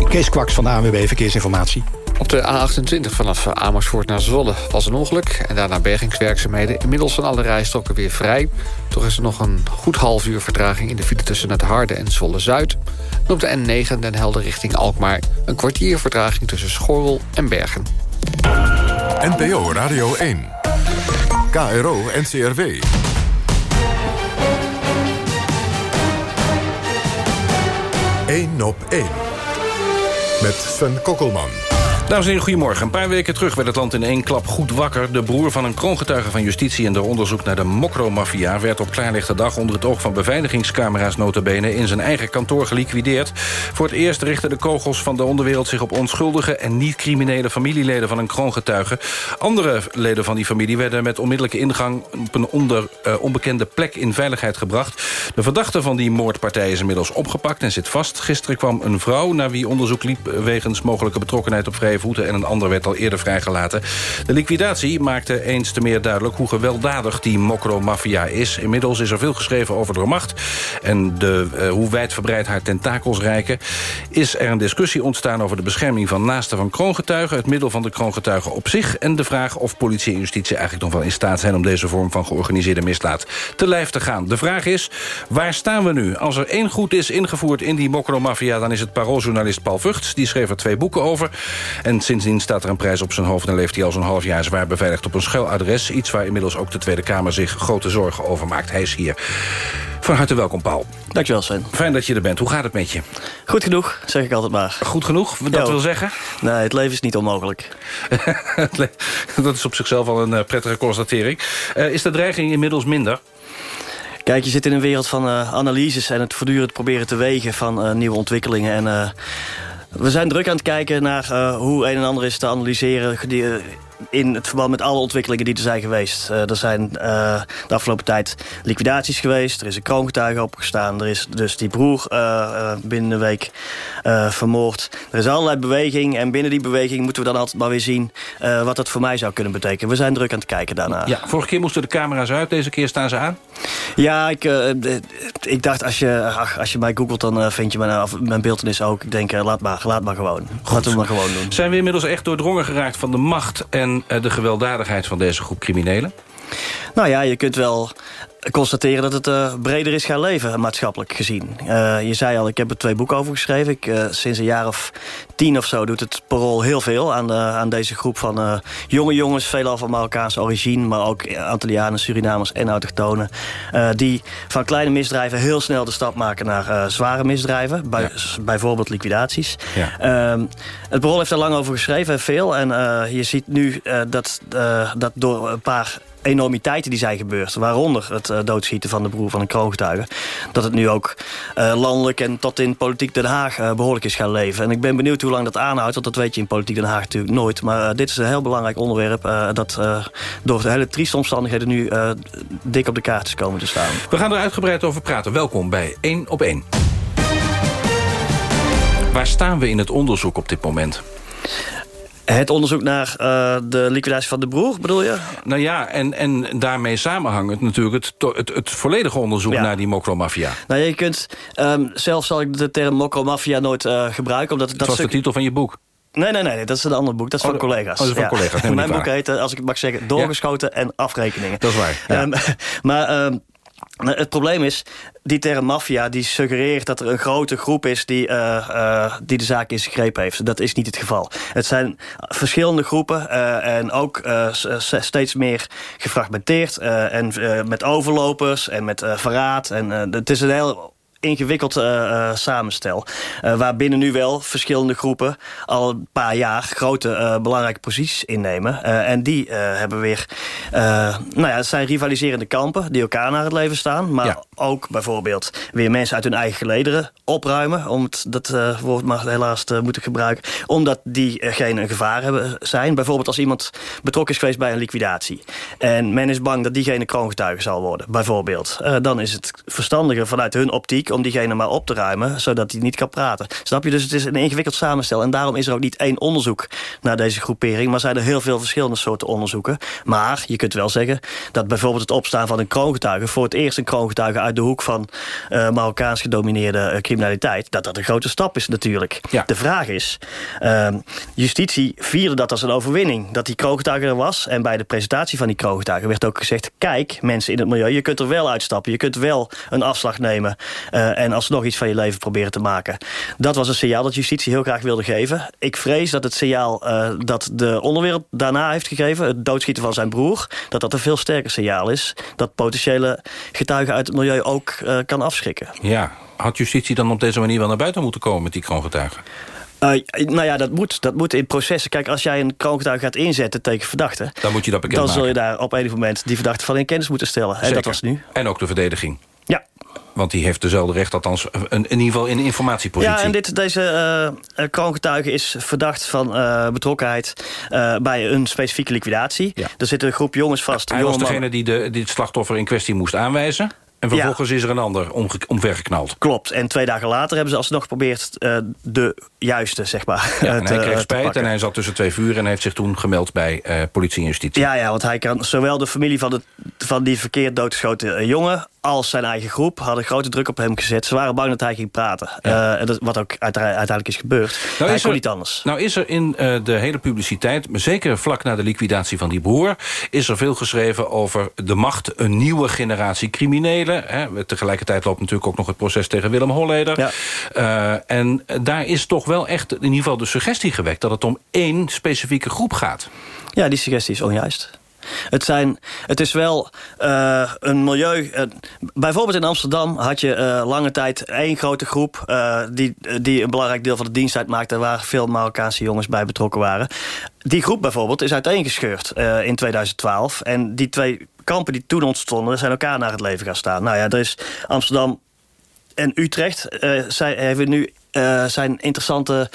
Kees Kwaks van de ANWB Verkeersinformatie. Op de A28 vanaf Amersfoort naar Zwolle was een ongeluk... en daarna bergingswerkzaamheden. Inmiddels zijn alle rijstroken weer vrij. Toch is er nog een goed half uur vertraging... in de file tussen het Harde en Zwolle-Zuid. En op de N9 Den Helder richting Alkmaar... een kwartier vertraging tussen Schorrel en Bergen. NPO Radio 1. KRO NCRW. Eén op één. Met Sven Kokkelman. Dames en heren, goedemorgen. Een paar weken terug werd het land in één klap goed wakker. De broer van een kroongetuige van justitie... en de onderzoek naar de Mokro-maffia... werd op klaarlichte dag onder het oog van beveiligingscamera's notabene... in zijn eigen kantoor geliquideerd. Voor het eerst richten de kogels van de onderwereld zich op onschuldige... en niet-criminele familieleden van een kroongetuige. Andere leden van die familie werden met onmiddellijke ingang... op een onder, uh, onbekende plek in veiligheid gebracht. De verdachte van die moordpartij is inmiddels opgepakt en zit vast. Gisteren kwam een vrouw naar wie onderzoek liep... wegens mogelijke betrokkenheid op voeten... en een ander werd al eerder vrijgelaten. De liquidatie maakte eens te meer duidelijk... hoe gewelddadig die Mokro-maffia is. Inmiddels is er veel geschreven over de macht... en de, uh, hoe wijdverbreid haar tentakels reiken. Is er een discussie ontstaan over de bescherming van naasten van kroongetuigen... het middel van de kroongetuigen op zich... en de vraag of politie en justitie eigenlijk nog wel in staat zijn... om deze vorm van georganiseerde misdaad te lijf te gaan. De vraag is, waar staan we nu? Als er één goed is ingevoerd in die Mokro-maffia... dan is het parooljournalist Paul Vugts. Die schreef er twee boeken over... En sindsdien staat er een prijs op zijn hoofd... en leeft hij al zo'n half jaar zwaar beveiligd op een schuiladres. Iets waar inmiddels ook de Tweede Kamer zich grote zorgen over maakt. Hij is hier. Van harte welkom, Paul. Dankjewel, Sven. Fijn dat je er bent. Hoe gaat het met je? Goed genoeg, zeg ik altijd maar. Goed genoeg? Dat wil zeggen? Nee, het leven is niet onmogelijk. dat is op zichzelf al een uh, prettige constatering. Uh, is de dreiging inmiddels minder? Kijk, je zit in een wereld van uh, analyses... en het voortdurend proberen te wegen van uh, nieuwe ontwikkelingen. En we zijn druk aan het kijken naar uh, hoe een en ander is te analyseren in het verband met alle ontwikkelingen die er zijn geweest. Eh, er zijn eh, de afgelopen tijd liquidaties geweest. Er is een kroongetuige opgestaan. Er is dus die broer eh, binnen een week vermoord. Er is allerlei beweging. En binnen die beweging moeten we dan altijd maar weer zien... wat dat voor mij zou kunnen betekenen. We zijn druk aan het kijken daarna. Ja, vorige keer moesten de camera's uit, deze keer staan ze aan. Ja, ik, ik dacht als je, ach, als je mij googelt, dan vind je mijn, mijn beeldenis ook. Ik denk, laat, maar, laat maar gewoon. Laten we maar gewoon doen. Zijn we inmiddels echt doordrongen geraakt van de macht... en eh, de gewelddadigheid van deze groep criminelen? Nou ja, je kunt wel constateren dat het eh, breder is gaan leven, maatschappelijk gezien. Eh, je zei al, ik heb er twee boeken over geschreven. Ik, eh, sinds een jaar of tien of zo doet het Parool heel veel... aan, aan deze groep van jonge jongens, veelal van Marokkaanse origine... maar ook Antillianen, Surinamers en autochtonen... die van kleine misdrijven heel snel de stap maken naar zware misdrijven. Bij, Bijvoorbeeld liquidaties. Ehm, het Parool heeft er lang over geschreven, veel. En je ziet nu dat, dat door een paar enormiteiten die zijn gebeurd... waaronder het eh, doodschieten van de broer van een kroongetuige... dat het nu ook eh, landelijk en tot in politiek Den Haag eh, behoorlijk is gaan leven. En ik ben benieuwd hoe lang dat aanhoudt... want dat weet je in politiek Den Haag natuurlijk nooit. Maar dit is een heel belangrijk onderwerp... dat door de hele trieste omstandigheden nu dik op de kaart is komen te staan. We gaan er uitgebreid over praten. Welkom bij 1 op 1. Waar staan we in het onderzoek op dit moment? Het onderzoek naar eh, de liquidatie van de broer, bedoel je? Nou ja, en, en daarmee samenhangend natuurlijk het, het, het volledige onderzoek naar die mokromafia. Nou, je kunt... ehm, zelf zal ik de term mokromafia nooit eh, gebruiken. Omdat Dat dat was de titel van je boek. Nee, nee, nee, nee, dat is een ander boek. Dat is Oh, van collega's. oh, dat is van collega's, Mijn boek heet, eh, als ik het mag zeggen, Doorgeschoten en afrekeningen. Dat is waar. Ehm, maar ehm, het probleem is, die term maffia die suggereert dat er een grote groep is die, eh, eh, die de zaak in zijn greep heeft. Dat is niet het geval. Het zijn verschillende groepen eh, en ook eh, steeds meer gefragmenteerd. eh, en eh, met overlopers en met eh, verraad. En, eh, het is een heel ingewikkeld eh, eh, samenstel. Eh, waarbinnen nu wel verschillende groepen al een paar jaar grote belangrijke posities innemen. En die hebben weer, nou ja, het zijn rivaliserende kampen die elkaar naar het leven staan. Maar ook bijvoorbeeld weer mensen uit hun eigen gelederen opruimen. Om het, dat woord maar helaas te moeten gebruiken. Omdat diegenen een gevaar hebben zijn. Bijvoorbeeld als iemand betrokken is geweest bij een liquidatie. En men is bang dat diegene kroongetuige zal worden. Bijvoorbeeld. Dan is het verstandiger vanuit hun optiek om diegene maar op te ruimen. Zodat hij niet kan praten. Snap je? Dus het is een ingewikkeld samenstel. En daarom is er ook niet één onderzoek naar deze groepering. Maar zijn er heel veel verschillende soorten onderzoeken. Maar je kunt wel zeggen dat bijvoorbeeld het opstaan van een kroongetuige... voor het eerst een kroongetuige uit de hoek van eh Marokkaans gedomineerde eh, criminaliteit... dat dat een grote stap is natuurlijk. De vraag is, ehm, justitie vierde dat als een overwinning... dat die kroongetuige er was. En bij de presentatie van die kroongetuige werd ook gezegd... kijk, mensen in het milieu, je kunt er wel uitstappen. Je kunt wel een afslag nemen... eh, en alsnog iets van je leven proberen te maken. Dat was een signaal dat justitie heel graag wilde geven. Ik vrees dat het signaal eh, dat de onderwereld daarna heeft gegeven... het doodschieten van zijn broer... dat dat een veel sterker signaal is... dat potentiële getuigen uit het milieu ook eh, kan afschrikken. Ja, had justitie dan op deze manier wel naar buiten moeten komen met die kroongetuigen? Nou ja, dat moet, dat moet in processen. Kijk, als jij een kroongetuige gaat inzetten tegen verdachten... Dan moet je dat bekend dan zul je daar op enig moment die verdachte van in kennis moeten stellen. En Zeker. dat was nu. En ook de verdediging. Ja. Want die heeft dezelfde recht, althans een, in ieder geval in de informatiepositie. Ja, en dit, deze eh, eh, kroongetuige is verdacht van eh, betrokkenheid bij een specifieke liquidatie. Er zit een groep jongens vast. Hij was degene die, de, die het slachtoffer in kwestie moest aanwijzen. En vervolgens is er een ander omvergeknald. Klopt. En twee dagen later hebben ze alsnog geprobeerd eh, de juiste, zeg maar. Ja, eh, en te- hij kreeg te spijt en hij zat tussen twee vuren... en heeft zich toen gemeld bij eh, politie en justitie. Ja, ja, want hij kan zowel de familie van, de, van die verkeerd doodgeschoten eh, jongen... als zijn eigen groep hadden grote druk op hem gezet. Ze waren bang dat hij ging praten. Eh, en dat, wat ook uite- uiteindelijk is gebeurd. hij is kon er- niet anders. Nou is er in eh, de hele publiciteit, maar zeker vlak na de liquidatie van die broer... is er veel geschreven over de macht, een nieuwe generatie criminelen. Hè. Tegelijkertijd loopt natuurlijk ook nog het proces tegen Willem Holleder. Eh, en daar is toch wel echt in ieder geval de suggestie gewekt... dat het om één specifieke groep gaat. Ja, die suggestie is onjuist. Het, zijn, het is wel eh, een milieu... eh, bijvoorbeeld in Amsterdam had je eh, lange tijd één grote groep... die, die een belangrijk deel van de dienst uitmaakte... waar veel Marokkaanse jongens bij betrokken waren. Die groep bijvoorbeeld is uiteengescheurd in 2012. En die twee kampen die toen ontstonden... zijn elkaar naar het leven gaan staan. Nou ja, er is Amsterdam en Utrecht... zij hebben nu eh, zijn interessante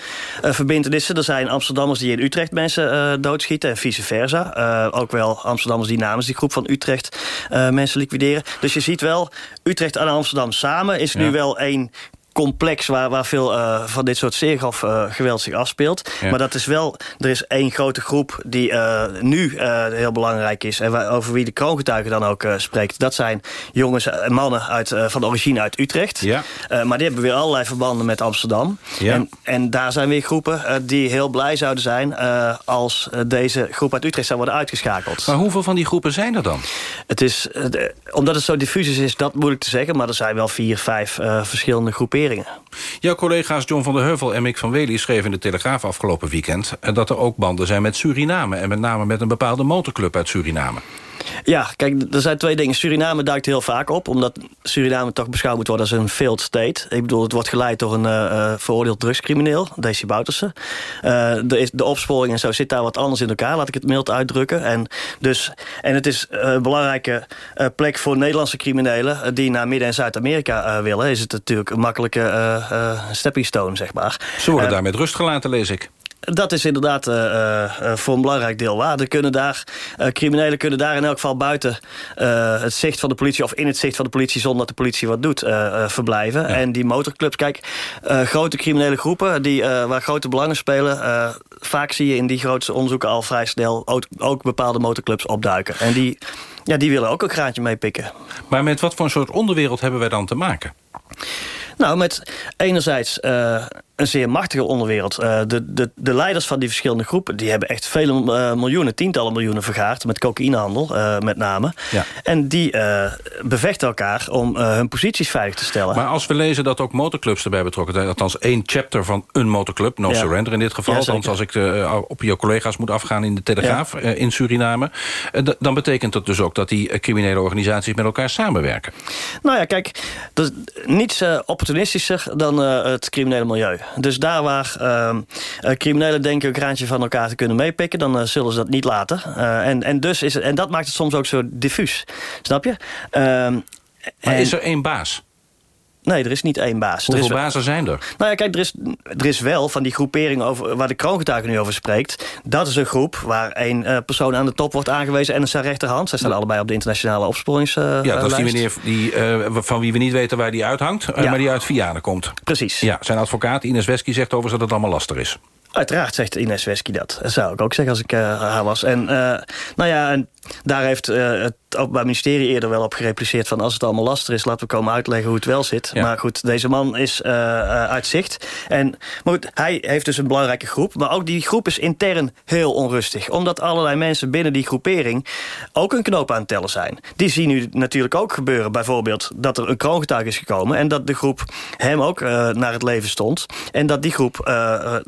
uh, verbindenissen. Er zijn Amsterdammers die in Utrecht mensen uh, doodschieten en vice versa. Uh, ook wel Amsterdammers die namens die groep van Utrecht mensen liquideren. Dus je ziet wel, Utrecht en Amsterdam samen is ja. nu wel één complex waar, waar veel uh, van dit soort zeer grof uh, geweld zich afspeelt. Ja. Maar dat is wel, er is één grote groep die uh, nu heel belangrijk is... en waar, over wie de kroongetuige dan ook spreekt. Dat zijn jongens en mannen uit, van origine uit Utrecht. Ja. maar die hebben weer allerlei verbanden met Amsterdam. Ja. En, en daar zijn weer groepen die heel blij zouden zijn... als deze groep uit Utrecht zou worden uitgeschakeld. Maar hoeveel van die groepen zijn er dan? Het is, omdat het zo diffuus is, is dat moeilijk te zeggen... maar er zijn wel vier, vijf verschillende groeperingen. Jouw collega's John van der Heuvel en Mick van Wely schreven in de Telegraaf afgelopen weekend... dat er ook banden zijn met Suriname... en met name met een bepaalde motorclub uit Suriname. Ja, kijk, er zijn twee dingen. Suriname duikt heel vaak op, omdat Suriname toch beschouwd moet worden als een failed state. Ik bedoel, het wordt geleid door een uh, veroordeeld drugscrimineel, Desi Bouterse. Uh, de, de opsporing en zo zit daar wat anders in elkaar, laat ik het mild uitdrukken. En, dus, en het is een belangrijke plek voor Nederlandse criminelen die naar Midden- en Zuid-Amerika willen. Is het natuurlijk een makkelijke stepping stone, zeg maar. Ze worden daar met rust gelaten, lees ik. Dat is inderdaad uh, uh, voor een belangrijk deel waar. Er kunnen daar, uh, criminelen kunnen daar in elk geval buiten het zicht van de politie... of in het zicht van de politie zonder dat de politie wat doet, verblijven. Ja. En die motorclubs, kijk, grote criminele groepen... Die, waar grote belangen spelen... vaak zie je in die grootste onderzoeken al vrij snel... ook, ook bepaalde motorclubs opduiken. En die, ja, die willen ook een graantje meepikken. Maar met wat voor een soort onderwereld hebben wij dan te maken? Nou, met enerzijds uh, een zeer machtige onderwereld. Uh, de, de, de leiders van die verschillende groepen... die hebben echt vele uh, miljoenen, tientallen miljoenen vergaard... met cocaïnehandel met name. Ja. En die bevechten elkaar om hun posities veilig te stellen. Maar als we lezen dat ook motorclubs erbij betrokken zijn... althans één chapter van een motorclub, No Ja. Surrender in dit geval... Ja, althans als ik de, op jouw collega's moet afgaan in de Telegraaf in Suriname... dan betekent dat dus ook dat die criminele organisaties met elkaar samenwerken. Nou ja, kijk, dat is niets opportunistischer dan het criminele milieu. Dus daar waar uh, criminelen denken een kraantje van elkaar te kunnen meepikken... dan zullen ze dat niet laten. en, en, dus is en dat maakt het soms ook zo diffuus. Snap je? Ehm, maar en, is er één baas? Nee, er is niet één baas. Hoeveel er is, bazen zijn er? Nou ja, kijk, er is, er is wel van die groepering over, waar de kroongetuige nu over spreekt. Dat is een groep waar één uh, persoon aan de top wordt aangewezen... en een zijn rechterhand. Zij staan ja. allebei op de internationale opsporingslijst. Uh, ja, dat is die meneer die, uh, van wie we niet weten waar die uithangt... Ja. maar die uit Vianen komt. Precies. Ja, zijn advocaat Ines Wesky zegt overigens dat het allemaal lastig is. Uiteraard zegt Ines Wesky dat. Dat zou ik ook zeggen als ik uh, haar was. En uh, nou ja, en daar heeft uh, het Openbaar Ministerie eerder wel op gerepliceerd... van als het allemaal lastig is, laten we komen uitleggen hoe het wel zit. Ja. Maar goed, deze man is uit zicht. En, maar goed, hij heeft dus een belangrijke groep. Maar ook die groep is intern heel onrustig. Omdat allerlei mensen binnen die groepering ook een knoop aan het tellen zijn. Die zien nu natuurlijk ook gebeuren. Bijvoorbeeld dat er een kroongetuige is gekomen... en dat de groep hem ook naar het leven stond. En dat die groep,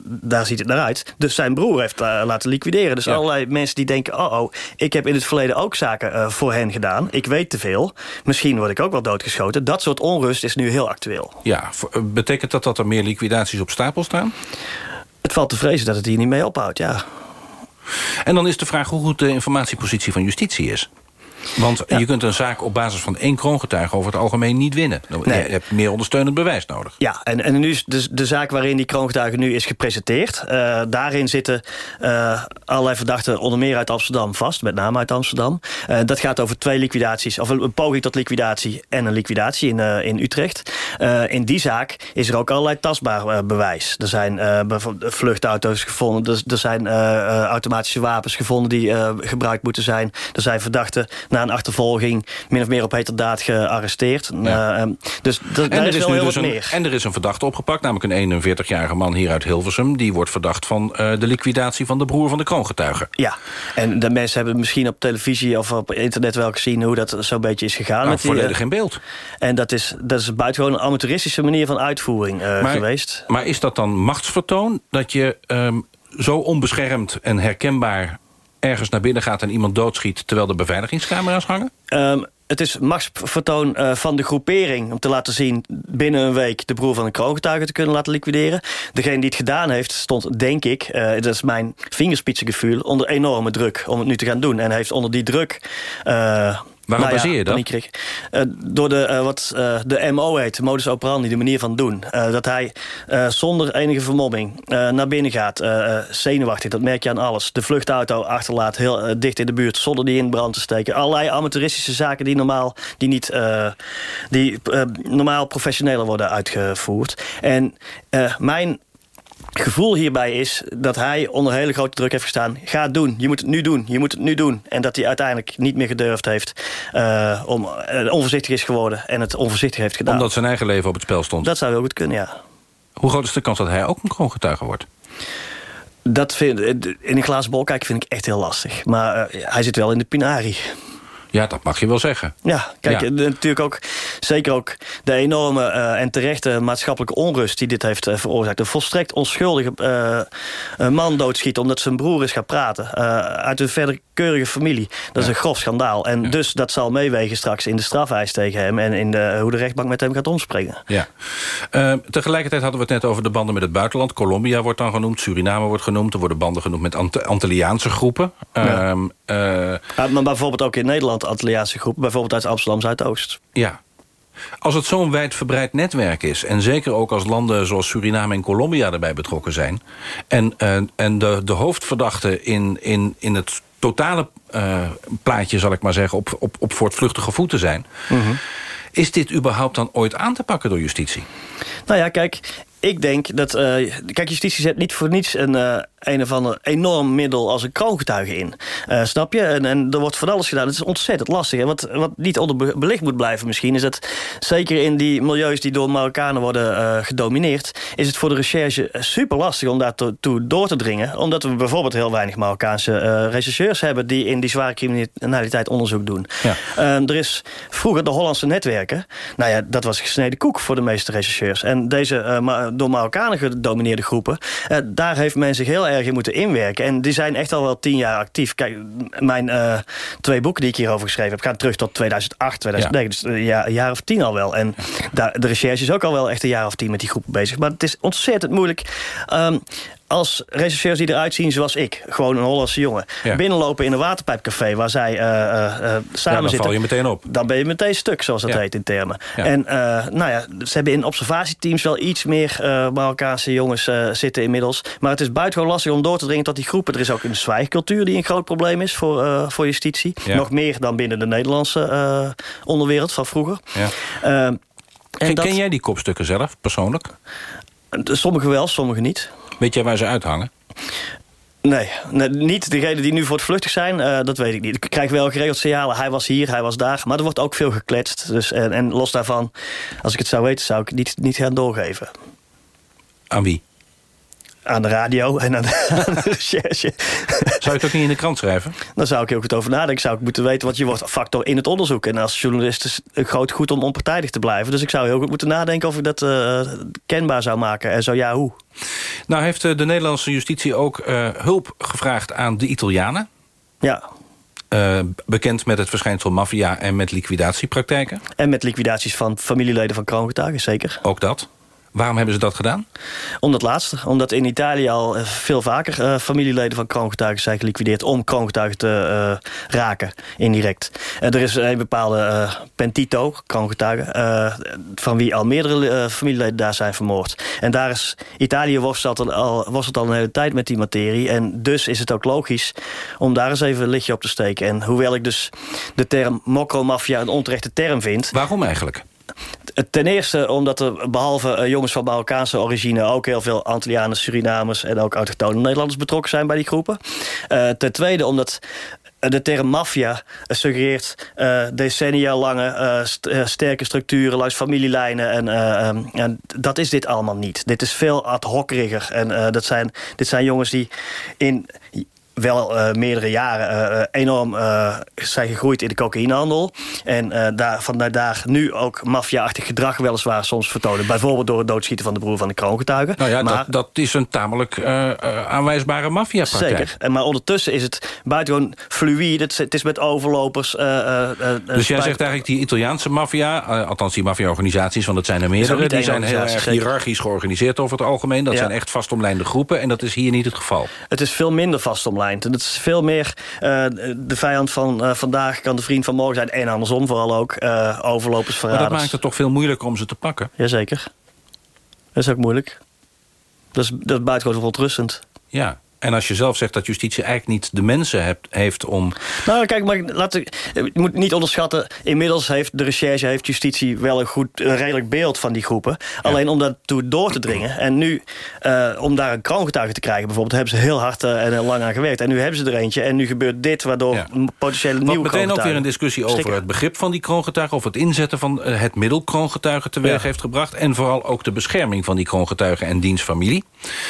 daar ziet het naar uit... dus zijn broer heeft laten liquideren. Dus Ja. allerlei mensen die denken... oh, oh, ik heb in het verleden ook zaken uh, voor hen gedaan. Ik weet te veel. Misschien word ik ook wel doodgeschoten. Dat soort onrust is nu heel actueel. Ja, betekent dat dat er meer liquidaties op stapel staan? Het valt te vrezen dat het hier niet mee ophoudt, ja. En dan is de vraag hoe goed de informatiepositie van justitie is. Want ja. je kunt een zaak op basis van één kroongetuige over het algemeen niet winnen. Nee. Je hebt meer ondersteunend bewijs nodig. Ja, en, en nu is de, de zaak waarin die kroongetuige nu is gepresenteerd. Uh, daarin zitten uh, allerlei verdachten onder meer uit Amsterdam vast. Met name uit Amsterdam. Uh, dat gaat over twee liquidaties. Of een, een poging tot liquidatie en een liquidatie in, in Utrecht. in die zaak is er ook allerlei tastbaar bewijs. Er zijn vluchtauto's gevonden. Er, er zijn automatische wapens gevonden die gebruikt moeten zijn. Er zijn verdachten na een achtervolging min of meer op heterdaad gearresteerd. Ja. Uh, dus daar en er is, is wel heel dus wat een, meer. En er is een verdachte opgepakt, namelijk een 41-jarige man hier uit Hilversum. Die wordt verdacht van uh, de liquidatie van de broer van de kroongetuige. Ja, en de mensen hebben misschien op televisie of op internet wel gezien... hoe dat zo'n beetje is gegaan. Nou, met die, volledig in beeld. En dat is, dat is buitengewoon een amateuristische manier van uitvoering uh, maar, geweest. Maar is dat dan machtsvertoon? Dat je um, zo onbeschermd en herkenbaar ergens naar binnen gaat en iemand doodschiet... terwijl de beveiligingscamera's hangen? Um, het is machtsvertoon uh, van de groepering om te laten zien... binnen een week de broer van een kroongetuige te kunnen laten liquideren. Degene die het gedaan heeft, stond, denk ik... Uh, dat is mijn vingerspitsengevoel, onder enorme druk om het nu te gaan doen. En heeft onder die druk... Uh, Waarop Nou baseer je dat? Eh, door de, eh, wat eh, de MO heet, de modus operandi, de manier van doen. Dat hij zonder enige vermomming naar binnen gaat. zenuwachtig, dat merk je aan alles. De vluchtauto achterlaat, heel dicht in de buurt, zonder die in brand te steken. Allerlei amateuristische zaken die normaal, die niet, die, normaal professioneler worden uitgevoerd. En mijn gevoel hierbij is dat hij onder hele grote druk heeft gestaan. Ga het doen, je moet het nu doen, je moet het nu doen. En dat hij uiteindelijk niet meer gedurfd heeft... eh, om, eh, onvoorzichtig is geworden en het onvoorzichtig heeft gedaan. Omdat zijn eigen leven op het spel stond. Dat zou heel goed kunnen, ja. Hoe groot is de kans dat hij ook een kroongetuige wordt? Dat vind, in een glazen bol kijken vind ik echt heel lastig. Maar eh, hij zit wel in de pinari. Ja, dat mag je wel zeggen. Ja, kijk, Ja. natuurlijk ook, zeker ook de enorme eh, en terechte maatschappelijke onrust die dit heeft eh, veroorzaakt. Een volstrekt onschuldige eh, man doodschieten omdat zijn broer is gaan praten. uit een verder keurige familie. Dat is een grof schandaal. En dus dat zal meewegen straks in de strafeis tegen hem en in de, hoe de rechtbank met hem gaat omspringen. Ja. Eh, tegelijkertijd hadden we het net over de banden met het buitenland. Colombia wordt dan genoemd, Suriname wordt genoemd. Er worden banden genoemd met Ant Antilliaanse groepen. Ehm, eh, Ja, maar bijvoorbeeld ook in Nederland Antilliaanse groepen. Bijvoorbeeld uit Amsterdam Zuidoost. ja. Als het zo'n wijdverbreid netwerk is... en zeker ook als landen zoals Suriname en Colombia erbij betrokken zijn... en, eh, en de, de hoofdverdachte in, in, in het totale eh, plaatje, zal ik maar zeggen... op, op, op voortvluchtige voeten zijn... is dit überhaupt dan ooit aan te pakken door justitie? Nou ja, kijk, ik denk dat... eh, kijk, justitie zet niet voor niets een, een of ander enorm middel als een kroongetuige in. Eh, snap je? En, en er wordt van alles gedaan. Het is ontzettend lastig. En wat, wat niet onder be- belicht moet blijven misschien... is dat zeker in die milieus die door Marokkanen worden eh, gedomineerd... is het voor de recherche super lastig om daartoe door te dringen. Omdat we bijvoorbeeld heel weinig Marokkaanse eh, rechercheurs hebben... die in die zware criminaliteit onderzoek doen. Ja. Ehm, er is vroeger de Hollandse netwerken. Nou ja, dat was gesneden koek voor de meeste rechercheurs. En deze door Marokkanen gedomineerde groepen... daar heeft men zich heel erg in moeten inwerken. En die zijn echt al wel tien jaar actief. Kijk, mijn eh, twee boeken die ik hierover geschreven heb... gaan terug tot 2008, 2009. Dus eh, ja, een jaar of tien al wel. En daar, de recherche is ook al wel echt een jaar of tien met die groepen bezig. Maar het is ontzettend moeilijk... Ehm, als rechercheurs die eruit zien zoals ik, gewoon een Hollandse jongen... Ja. binnenlopen in een waterpijpcafé waar zij eh, eh, eh, samen Ja, dan zitten... val je meteen op. Dan ben je meteen stuk, zoals dat Ja. heet in termen. En nou ja, ze hebben in observatieteams wel iets meer Marokkaanse jongens zitten inmiddels. Maar het is buitengewoon lastig om door te dringen tot die groepen. Er is ook een zwijgcultuur die een groot probleem is voor, voor justitie. Nog meer dan binnen de Nederlandse onderwereld van vroeger. Ja. Eh, en Ken, dat, ken jij die kopstukken zelf, persoonlijk? Sommige wel, sommige niet. Weet jij waar ze uithangen? Nee, nee, niet degenen die nu voor het vluchtig zijn, eh, dat weet ik niet. Ik krijg wel geregeld signalen, hij was hier, hij was daar. Maar er wordt ook veel gekletst. Dus, en, en los daarvan, als ik het zou weten, zou ik het niet, niet gaan doorgeven. Aan wie? Aan de radio en aan de, aan de recherche. Zou je het ook niet in de krant schrijven? Dan zou ik heel goed over nadenken. Zou ik moeten weten, want je wordt factor in het onderzoek. En als journalist is het groot goed om onpartijdig te blijven. Dus ik zou heel goed moeten nadenken of ik dat eh, kenbaar zou maken. En zo ja, hoe? Nou heeft eh, de Nederlandse justitie ook eh, hulp gevraagd aan de Italianen. Ja. Bekend met het verschijnsel maffia en met liquidatiepraktijken. En met liquidaties van familieleden van kroongetuigen, zeker. Ook dat. Waarom hebben ze dat gedaan? Om dat laatste. Omdat in Italië al eh, veel vaker eh, familieleden van kroongetuigen zijn geliquideerd... om kroongetuigen te eh, raken, indirect. Er is een bepaalde pentito, kroongetuigen... van wie al meerdere familieleden daar zijn vermoord. En daar is Italië worstelt al, al, worstelt al een hele tijd met die materie. En dus is het ook logisch om daar eens even een lichtje op te steken. En hoewel ik dus de term mokromafia een onterechte term vind... Waarom eigenlijk? Ten eerste omdat er behalve eh, jongens van Marokkaanse origine... ook heel veel Antillianen, Surinamers en ook autochtone Nederlanders betrokken zijn bij die groepen. Eh, ten tweede omdat de term maffia eh, suggereert eh, decennia lange eh, st- eh, sterke structuren langs familielijnen. En, eh, ehm, en dat is dit allemaal niet. Dit is veel ad hoceriger. En eh, dat zijn, dit zijn jongens die in wel eh, meerdere jaren eh, enorm zijn gegroeid in de cocaïnehandel. En daar, vanuit daar nu ook maffia-achtig gedrag weliswaar soms vertonen. Bijvoorbeeld door het doodschieten van de broer van de kroongetuigen. Nou ja, maar, dat, dat is een tamelijk aanwijsbare maffiapraktijk. Zeker. En maar ondertussen is het buitengewoon fluïde. Het is, het is met overlopers. Dus jij zegt eigenlijk die Italiaanse maffia... althans die maffia-organisaties, want dat zijn er meerdere... die zijn heel erg hiërarchisch georganiseerd over het algemeen. Dat Ja. zijn echt vastomlijnde groepen en dat is hier niet het geval. Het is veel minder vastomlijnd. En dat is veel meer eh, de vijand van eh, vandaag kan de vriend van morgen zijn. En andersom vooral ook. eh overlopers, Maar verraders. dat maakt het toch veel moeilijker om ze te pakken? Jazeker. Dat is ook moeilijk. Dat is, dat is buitengewoon verontrustend. Ja. En als je zelf zegt dat justitie eigenlijk niet de mensen hebt, heeft om... Nou, kijk, maar laat ik, je moet niet onderschatten... inmiddels heeft de recherche, heeft justitie wel een goed, een redelijk beeld van die groepen. Alleen om dat toe door te dringen... en nu, eh, om daar een kroongetuige te krijgen bijvoorbeeld... hebben ze heel hard eh, en heel lang aan gewerkt. En nu hebben ze er eentje en nu gebeurt dit... waardoor potentiële Wat nieuwe meteen ook weer een discussie over het begrip van die kroongetuigen... of het inzetten van eh, het middel kroongetuigen teweeg Ja. heeft gebracht... en vooral ook de bescherming van die kroongetuigen en dienstfamilie.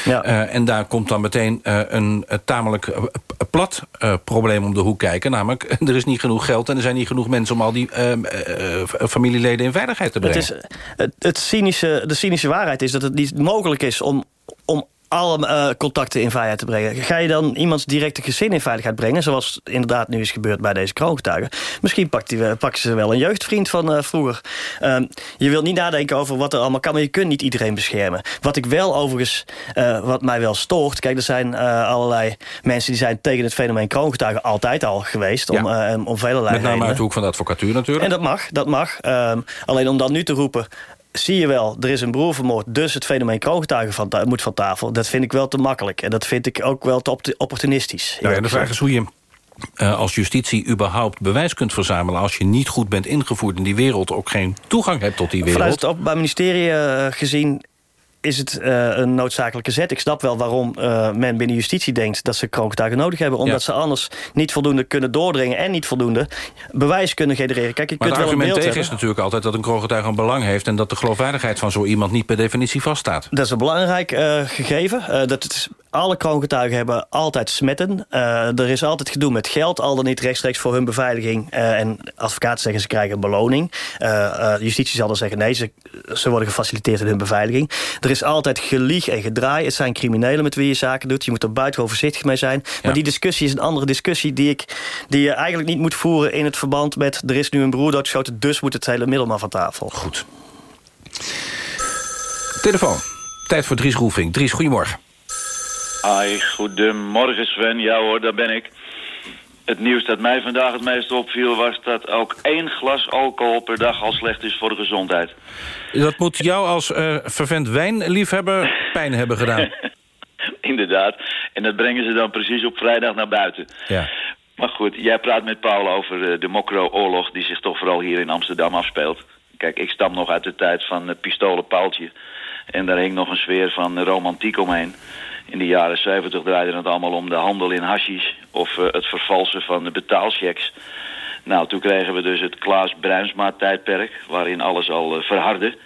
Eh, en daar komt dan meteen een eh, tamelijk eh, plat eh, probleem om de hoek kijken. Namelijk, er is niet genoeg geld en er zijn niet genoeg mensen... om al die eh, eh, eh, familieleden in veiligheid te Het brengen. is, het, het cynische, de cynische waarheid is dat het niet mogelijk is om, om alle eh, contacten in veiligheid te brengen. Ga je dan iemands directe gezin in veiligheid brengen... zoals inderdaad nu is gebeurd bij deze kroongetuigen... misschien pakt die, wel- pakken ze wel een jeugdvriend van eh, vroeger. Ehm, je wilt niet nadenken over wat er allemaal kan... maar je kunt niet iedereen beschermen. Wat ik wel overigens, eh, wat mij wel stoort... kijk, er zijn eh, allerlei mensen die zijn tegen het fenomeen kroongetuigen... altijd al geweest, om, eh, om vele Met name redenen. uit de hoek van de advocatuur natuurlijk. En dat mag, dat mag. Ehm, alleen om dan nu te roepen... zie je wel, er is een broer vermoord... dus het fenomeen kroongetuigen van moet van tafel. Dat vind ik wel te makkelijk. En dat vind ik ook wel te op- opportunistisch. Nou ja, de vraag is hoe je eh, als justitie überhaupt bewijs kunt verzamelen... als je niet goed bent ingevoerd in die wereld... ook geen toegang hebt tot die wereld. Vanuit het Openbaar Ministerie eh, gezien is het eh, een noodzakelijke zet. Ik snap wel waarom eh, men binnen justitie denkt... dat ze kroongetuigen nodig hebben. Omdat Ja. ze anders niet voldoende kunnen doordringen... en niet voldoende bewijs kunnen genereren. Kijk, je Maar kunt het wel een argument tegen hebben. is natuurlijk altijd dat een kroongetuige een belang heeft... en dat de geloofwaardigheid van zo iemand niet per definitie vaststaat. Dat is een belangrijk eh, gegeven. Dat het, alle kroongetuigen hebben altijd smetten. Er is altijd gedoe met geld, al dan niet rechtstreeks voor hun beveiliging. En advocaten zeggen ze krijgen een beloning. Justitie zal dan zeggen nee, ze, ze worden gefaciliteerd in hun beveiliging. Er is altijd gelieg en gedraai. Het zijn criminelen met wie je zaken doet. Je moet er buitengewoon voorzichtig mee zijn. Maar die discussie is een andere discussie die, ik, die je eigenlijk niet moet voeren in het verband met... er is nu een broer doodgeschoten, dus moet het hele middel maar van tafel. Goed. Telefoon. Tijd voor Dries Roelvink. Dries, goedemorgen. Hi, goedemorgen Sven. Ja hoor, daar ben ik. Het nieuws dat mij vandaag het meest opviel was dat ook één glas alcohol per dag al slecht is voor de gezondheid. Dat moet jou als eh vervent wijnliefhebber pijn hebben gedaan. Inderdaad. En dat brengen ze dan precies op vrijdag naar buiten. Ja. Maar goed, jij praat met Paul over eh, de Mokro-oorlog... die zich toch vooral hier in Amsterdam afspeelt. Kijk, ik stam nog uit de tijd van het pistolen Paaltje. En daar hing nog een sfeer van eh, romantiek omheen. In de jaren 70 draaide het allemaal om de handel in hashish... of eh, het vervalsen van de betaalchecks. Nou, toen kregen we dus het Klaas Bruinsma-tijdperk... waarin alles al eh, verhardde.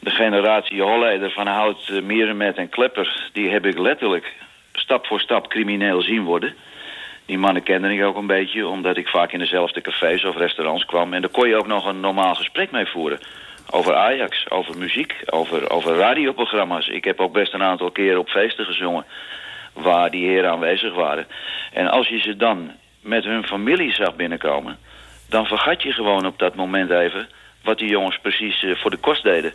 De generatie Holleder van Hout, uh, Mierenmet en Klepper... die heb ik letterlijk stap voor stap crimineel zien worden... Die mannen kende ik ook een beetje, omdat ik vaak in dezelfde cafés of restaurants kwam. En daar kon je ook nog een normaal gesprek mee voeren. Over Ajax, over muziek, over, over radioprogramma's. Ik heb ook best een aantal keren op feesten gezongen waar die heren aanwezig waren. En als je ze dan met hun familie zag binnenkomen... dan vergat je gewoon op dat moment even wat die jongens precies eh, voor de kost deden.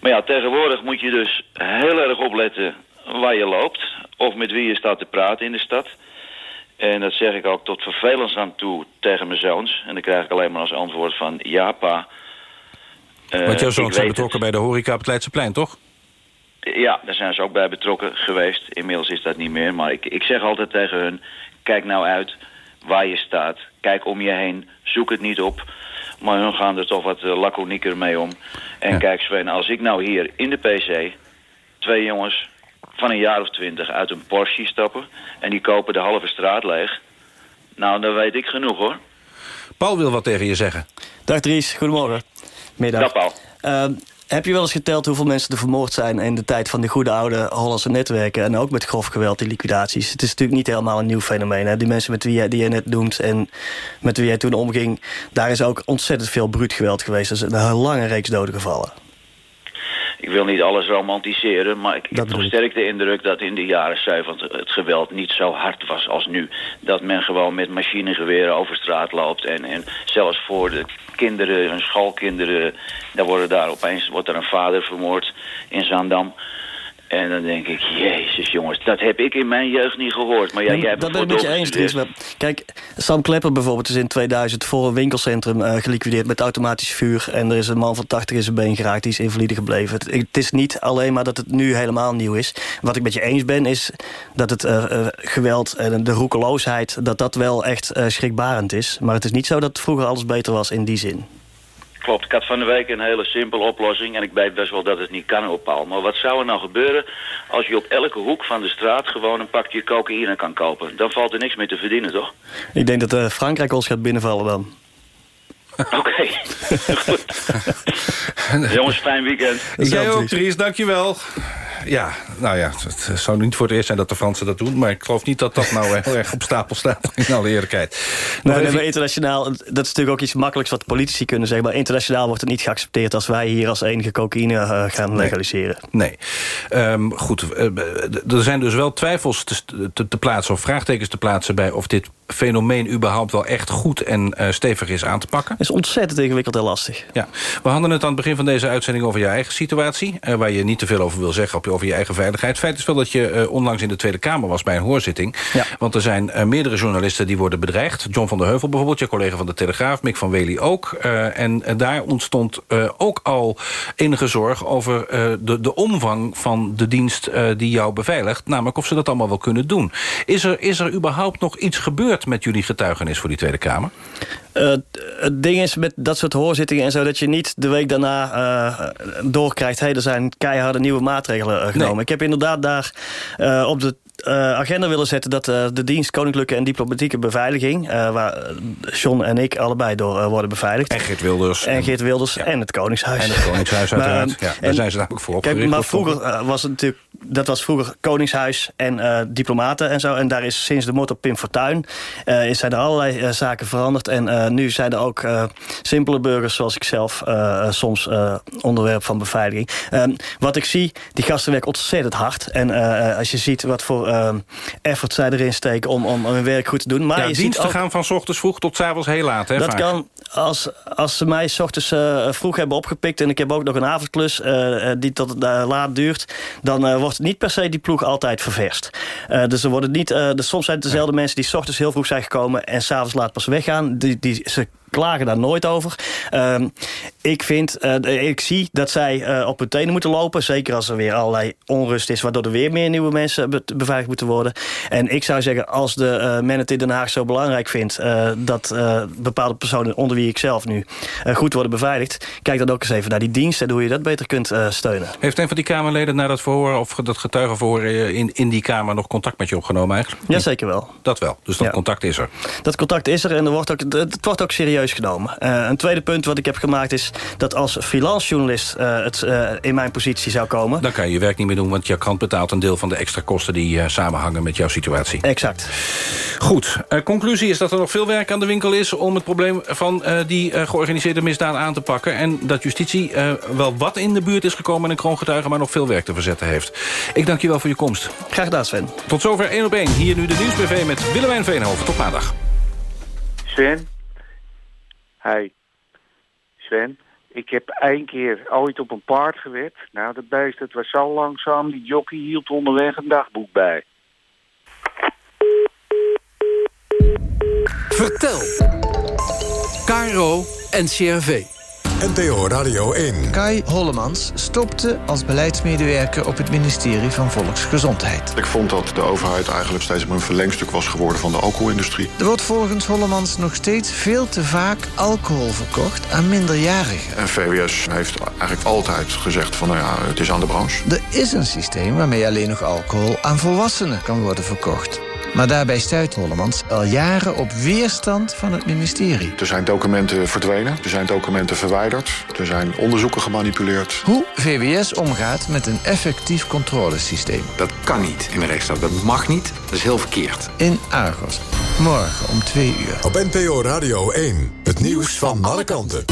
Maar ja, tegenwoordig moet je dus heel erg opletten waar je loopt... of met wie je staat te praten in de stad... En dat zeg ik ook tot vervelens aan toe tegen mijn zoons. En dan krijg ik alleen maar als antwoord van ja, pa. Eh, Want jouw ik zoons zijn betrokken bij de horeca op het Leidseplein, toch? Ja, daar zijn ze ook bij betrokken geweest. Inmiddels is dat niet meer. Maar ik, ik zeg altijd tegen hun, kijk nou uit waar je staat. Kijk om je heen, zoek het niet op. Maar hun gaan er toch wat uh, laconieker mee om. En kijk Sven, als ik nou hier in de PC... twee jongens van een jaar of twintig uit een Porsche stappen... en die kopen de halve straat leeg... nou, dan weet ik genoeg, hoor. Paul wil wat tegen je zeggen. Dag Dries, goedemorgen. Middag. Dag Paul. Ehm, heb je wel eens geteld hoeveel mensen er vermoord zijn... in de tijd van de goede oude Hollandse netwerken... en ook met grof geweld, die liquidaties? Het is natuurlijk niet helemaal een nieuw fenomeen. Hè? Die mensen met wie jij, die je net noemt en met wie jij toen omging... daar is ook ontzettend veel bruut geweld geweest. Dat is een lange reeks doden gevallen. Ik wil niet alles romantiseren, maar ik Dat heb toch sterk de indruk dat in de jaren 70 het geweld niet zo hard was als nu. Dat men gewoon met machinegeweren over straat loopt en, en zelfs voor de kinderen, hun schoolkinderen, daar worden daar opeens wordt er een vader vermoord in Zaandam. En dan denk ik, jezus jongens, dat heb ik in mijn jeugd niet gehoord. Maar ja, jij hebt dat ben ik met je eens, Dries. Kijk, Sam Klepper bijvoorbeeld is in 2000 voor een winkelcentrum eh, geliquideerd met automatisch vuur. En er is een man van 80 in zijn been geraakt, die is invalide gebleven. Het, het is niet alleen maar dat het nu helemaal nieuw is. Wat ik met je eens ben, is dat het eh, eh, geweld en de roekeloosheid... dat dat wel echt schrikbarend is. Maar het is niet zo dat vroeger alles beter was in die zin. Klopt, ik had van de week een hele simpele oplossing. En ik weet best wel dat het niet kan op Paul. Maar wat zou er nou gebeuren als je op elke hoek van de straat... gewoon een pakje cocaïne kan kopen? Dan valt er niks meer te verdienen, toch? Ik denk dat eh, Frankrijk ons gaat binnenvallen dan. Oké. Jongens, fijn weekend. Jij ook, Dries, dankjewel. Ja, nou ja, het zou niet voor het eerst zijn dat de Fransen dat doen... maar ik geloof niet dat dat nou heel erg op stapel staat, in alle eerlijkheid. Maar internationaal, dat is natuurlijk ook iets makkelijks wat politici kunnen zeggen. Maar internationaal wordt het niet geaccepteerd als wij hier als enige cocaïne eh, gaan legaliseren. Nee. Ehm, goed, eh, d- er zijn dus wel twijfels te, te, te plaatsen... of vraagtekens te plaatsen bij of dit fenomeen überhaupt wel echt goed en eh, stevig is aan te pakken. is ontzettend ingewikkeld en lastig. Ja. We hadden het aan het begin van deze uitzending over je eigen situatie... eh, waar je niet te veel over wil zeggen op je- over je eigen veiligheid. Feit is wel dat je eh, onlangs in de Tweede Kamer was bij een hoorzitting. Want er zijn eh, meerdere journalisten die worden bedreigd. John van der Heuvel bijvoorbeeld, je collega van de Telegraaf... Mick van Wely ook. En daar ontstond ook al enige zorg over de, de omvang van de dienst die jou beveiligt. Namelijk of ze dat allemaal wel kunnen doen. Is er, is er überhaupt nog iets gebeurd met jullie getuigenis voor die Tweede Kamer? Eh, het ding is met dat soort hoorzittingen en zo... dat je niet de week daarna eh, doorkrijgt... hé, er zijn keiharde nieuwe maatregelen eh, genomen. Ik heb inderdaad daar op de agenda willen zetten... dat eh, de dienst Koninklijke en Diplomatieke Beveiliging... eh, waar eh, John en ik allebei door eh, worden beveiligd. En Geert Wilders. En Geert Wilders en het Koningshuis. En het Koningshuis uiteraard. eh, ja, daar en- zijn ze namelijk voor Kijk, opgericht. maar vroeger eh, was het natuurlijk... Dat was vroeger Koningshuis en eh, diplomaten en zo. En daar is sinds de moord op Pim Fortuyn... eh, is zijn er allerlei eh, zaken veranderd. En eh, nu zijn er ook eh, simpele burgers zoals ik zelf... eh, eh, soms eh, onderwerp van beveiliging. Ehm, wat ik zie, die gasten werken ontzettend hard. En eh, als je ziet wat voor ehm, effort zij erin steken... om, om hun werk goed te doen. Maar ja, je diensten ook- gaan van 's ochtends vroeg tot 's avonds heel laat. Hè, dat vaak. kan als, als ze mij 's ochtends eh, vroeg hebben opgepikt... en ik heb ook nog een avondklus eh, eh, die tot laat duurt... dan wordt niet per se die ploeg altijd ververst. Dus er worden niet, dus soms zijn het dezelfde mensen die 's ochtends heel vroeg zijn gekomen... en s'avonds laat pas weggaan. Die, die, ze klagen daar nooit over. Ehm, ik vind, eh, ik zie dat zij eh, op hun tenen moeten lopen. Zeker als er weer allerlei onrust is... waardoor er weer meer nieuwe mensen be- beveiligd moeten worden. En ik zou zeggen, als de men het in Den Haag zo belangrijk vindt... dat bepaalde personen, onder wie ik zelf nu, goed worden beveiligd... kijk dan ook eens even naar die dienst en hoe je dat beter kunt steunen. Heeft een van die Kamerleden na dat verhoor... of dat getuigenverhoor in, in die Kamer nog contact met je opgenomen eigenlijk? Ja, zeker wel. Dat wel, dus dat Ja. contact is er. Dat contact is er en er wordt ook, het wordt ook serieus genomen. Eh, een tweede punt wat ik heb gemaakt is dat als freelance journalist eh, het eh, in mijn positie zou komen... Dan kan je je werk niet meer doen, want je krant betaalt een deel van de extra kosten... die eh, samenhangen met jouw situatie. Exact. Goed, eh, conclusie is dat er nog veel werk aan de winkel is... om het probleem van eh, die georganiseerde misdaad aan te pakken... en dat justitie eh, wel wat in de buurt is gekomen en een kroongetuige... maar nog veel werk te verzetten heeft. Ik dank je wel voor je komst. Graag gedaan, Sven. Tot zover 1 op 1. Hier nu de Nieuwsbv met Willemijn Veenhoven. Tot maandag. Sven? Hi. Sven, ik heb één keer ooit op een paard gewet. Nou, dat beest dat was zo langzaam, die jockey hield onderweg een dagboek bij. Vertel. Caro en CRV. NPO Radio 1. Kai Hollemans stopte als beleidsmedewerker op het ministerie van Volksgezondheid. Ik vond dat de overheid eigenlijk steeds maar een verlengstuk was geworden van de alcoholindustrie. Er wordt volgens Hollemans nog steeds veel te vaak alcohol verkocht aan minderjarigen. En VWS heeft eigenlijk altijd gezegd van nou ja, het is aan de branche. Er is een systeem waarmee alleen nog alcohol aan volwassenen kan worden verkocht. Maar daarbij stuit Hollemans al jaren op weerstand van het ministerie. Er zijn documenten verdwenen, er zijn documenten verwijderd, er zijn onderzoeken gemanipuleerd. Hoe VWS omgaat met een effectief controlesysteem. Dat kan niet in de rechtsstaat. Dat mag niet. Dat is heel verkeerd. In Argos. Morgen om twee uur. Op NPO Radio 1. Het nieuws van alle kanten.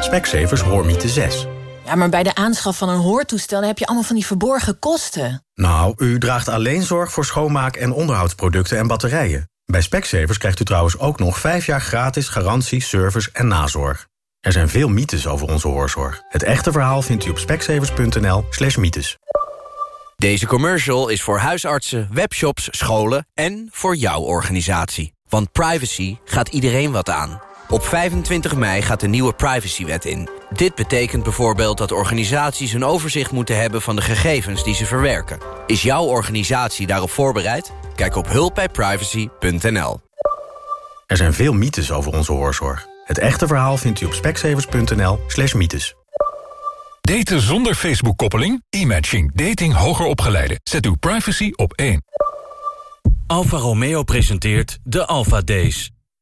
Specsavers Hoormiete 6. Ja, maar bij de aanschaf van een hoortoestel heb je allemaal van die verborgen kosten. Nou, u draagt alleen zorg voor schoonmaak- en onderhoudsproducten en batterijen. Bij Specsavers krijgt u trouwens ook nog 5 jaar gratis garantie, service en nazorg. Er zijn veel mythes over onze hoorzorg. Het echte verhaal vindt u op speksevers.nl slash mythes. Deze commercial is voor huisartsen, webshops, scholen en voor jouw organisatie. Want privacy gaat iedereen wat aan. Op 25 mei gaat de nieuwe privacywet in. Dit betekent bijvoorbeeld dat organisaties een overzicht moeten hebben... van de gegevens die ze verwerken. Is jouw organisatie daarop voorbereid? Kijk op hulpbijprivacy.nl. Er zijn veel mythes over onze hoorzorg. Het echte verhaal vindt u op speksevers.nl slash mythes. Daten zonder Facebook-koppeling? E-matching. Dating hoger opgeleiden. Zet uw privacy op één. Alfa Romeo presenteert de Alfa Days.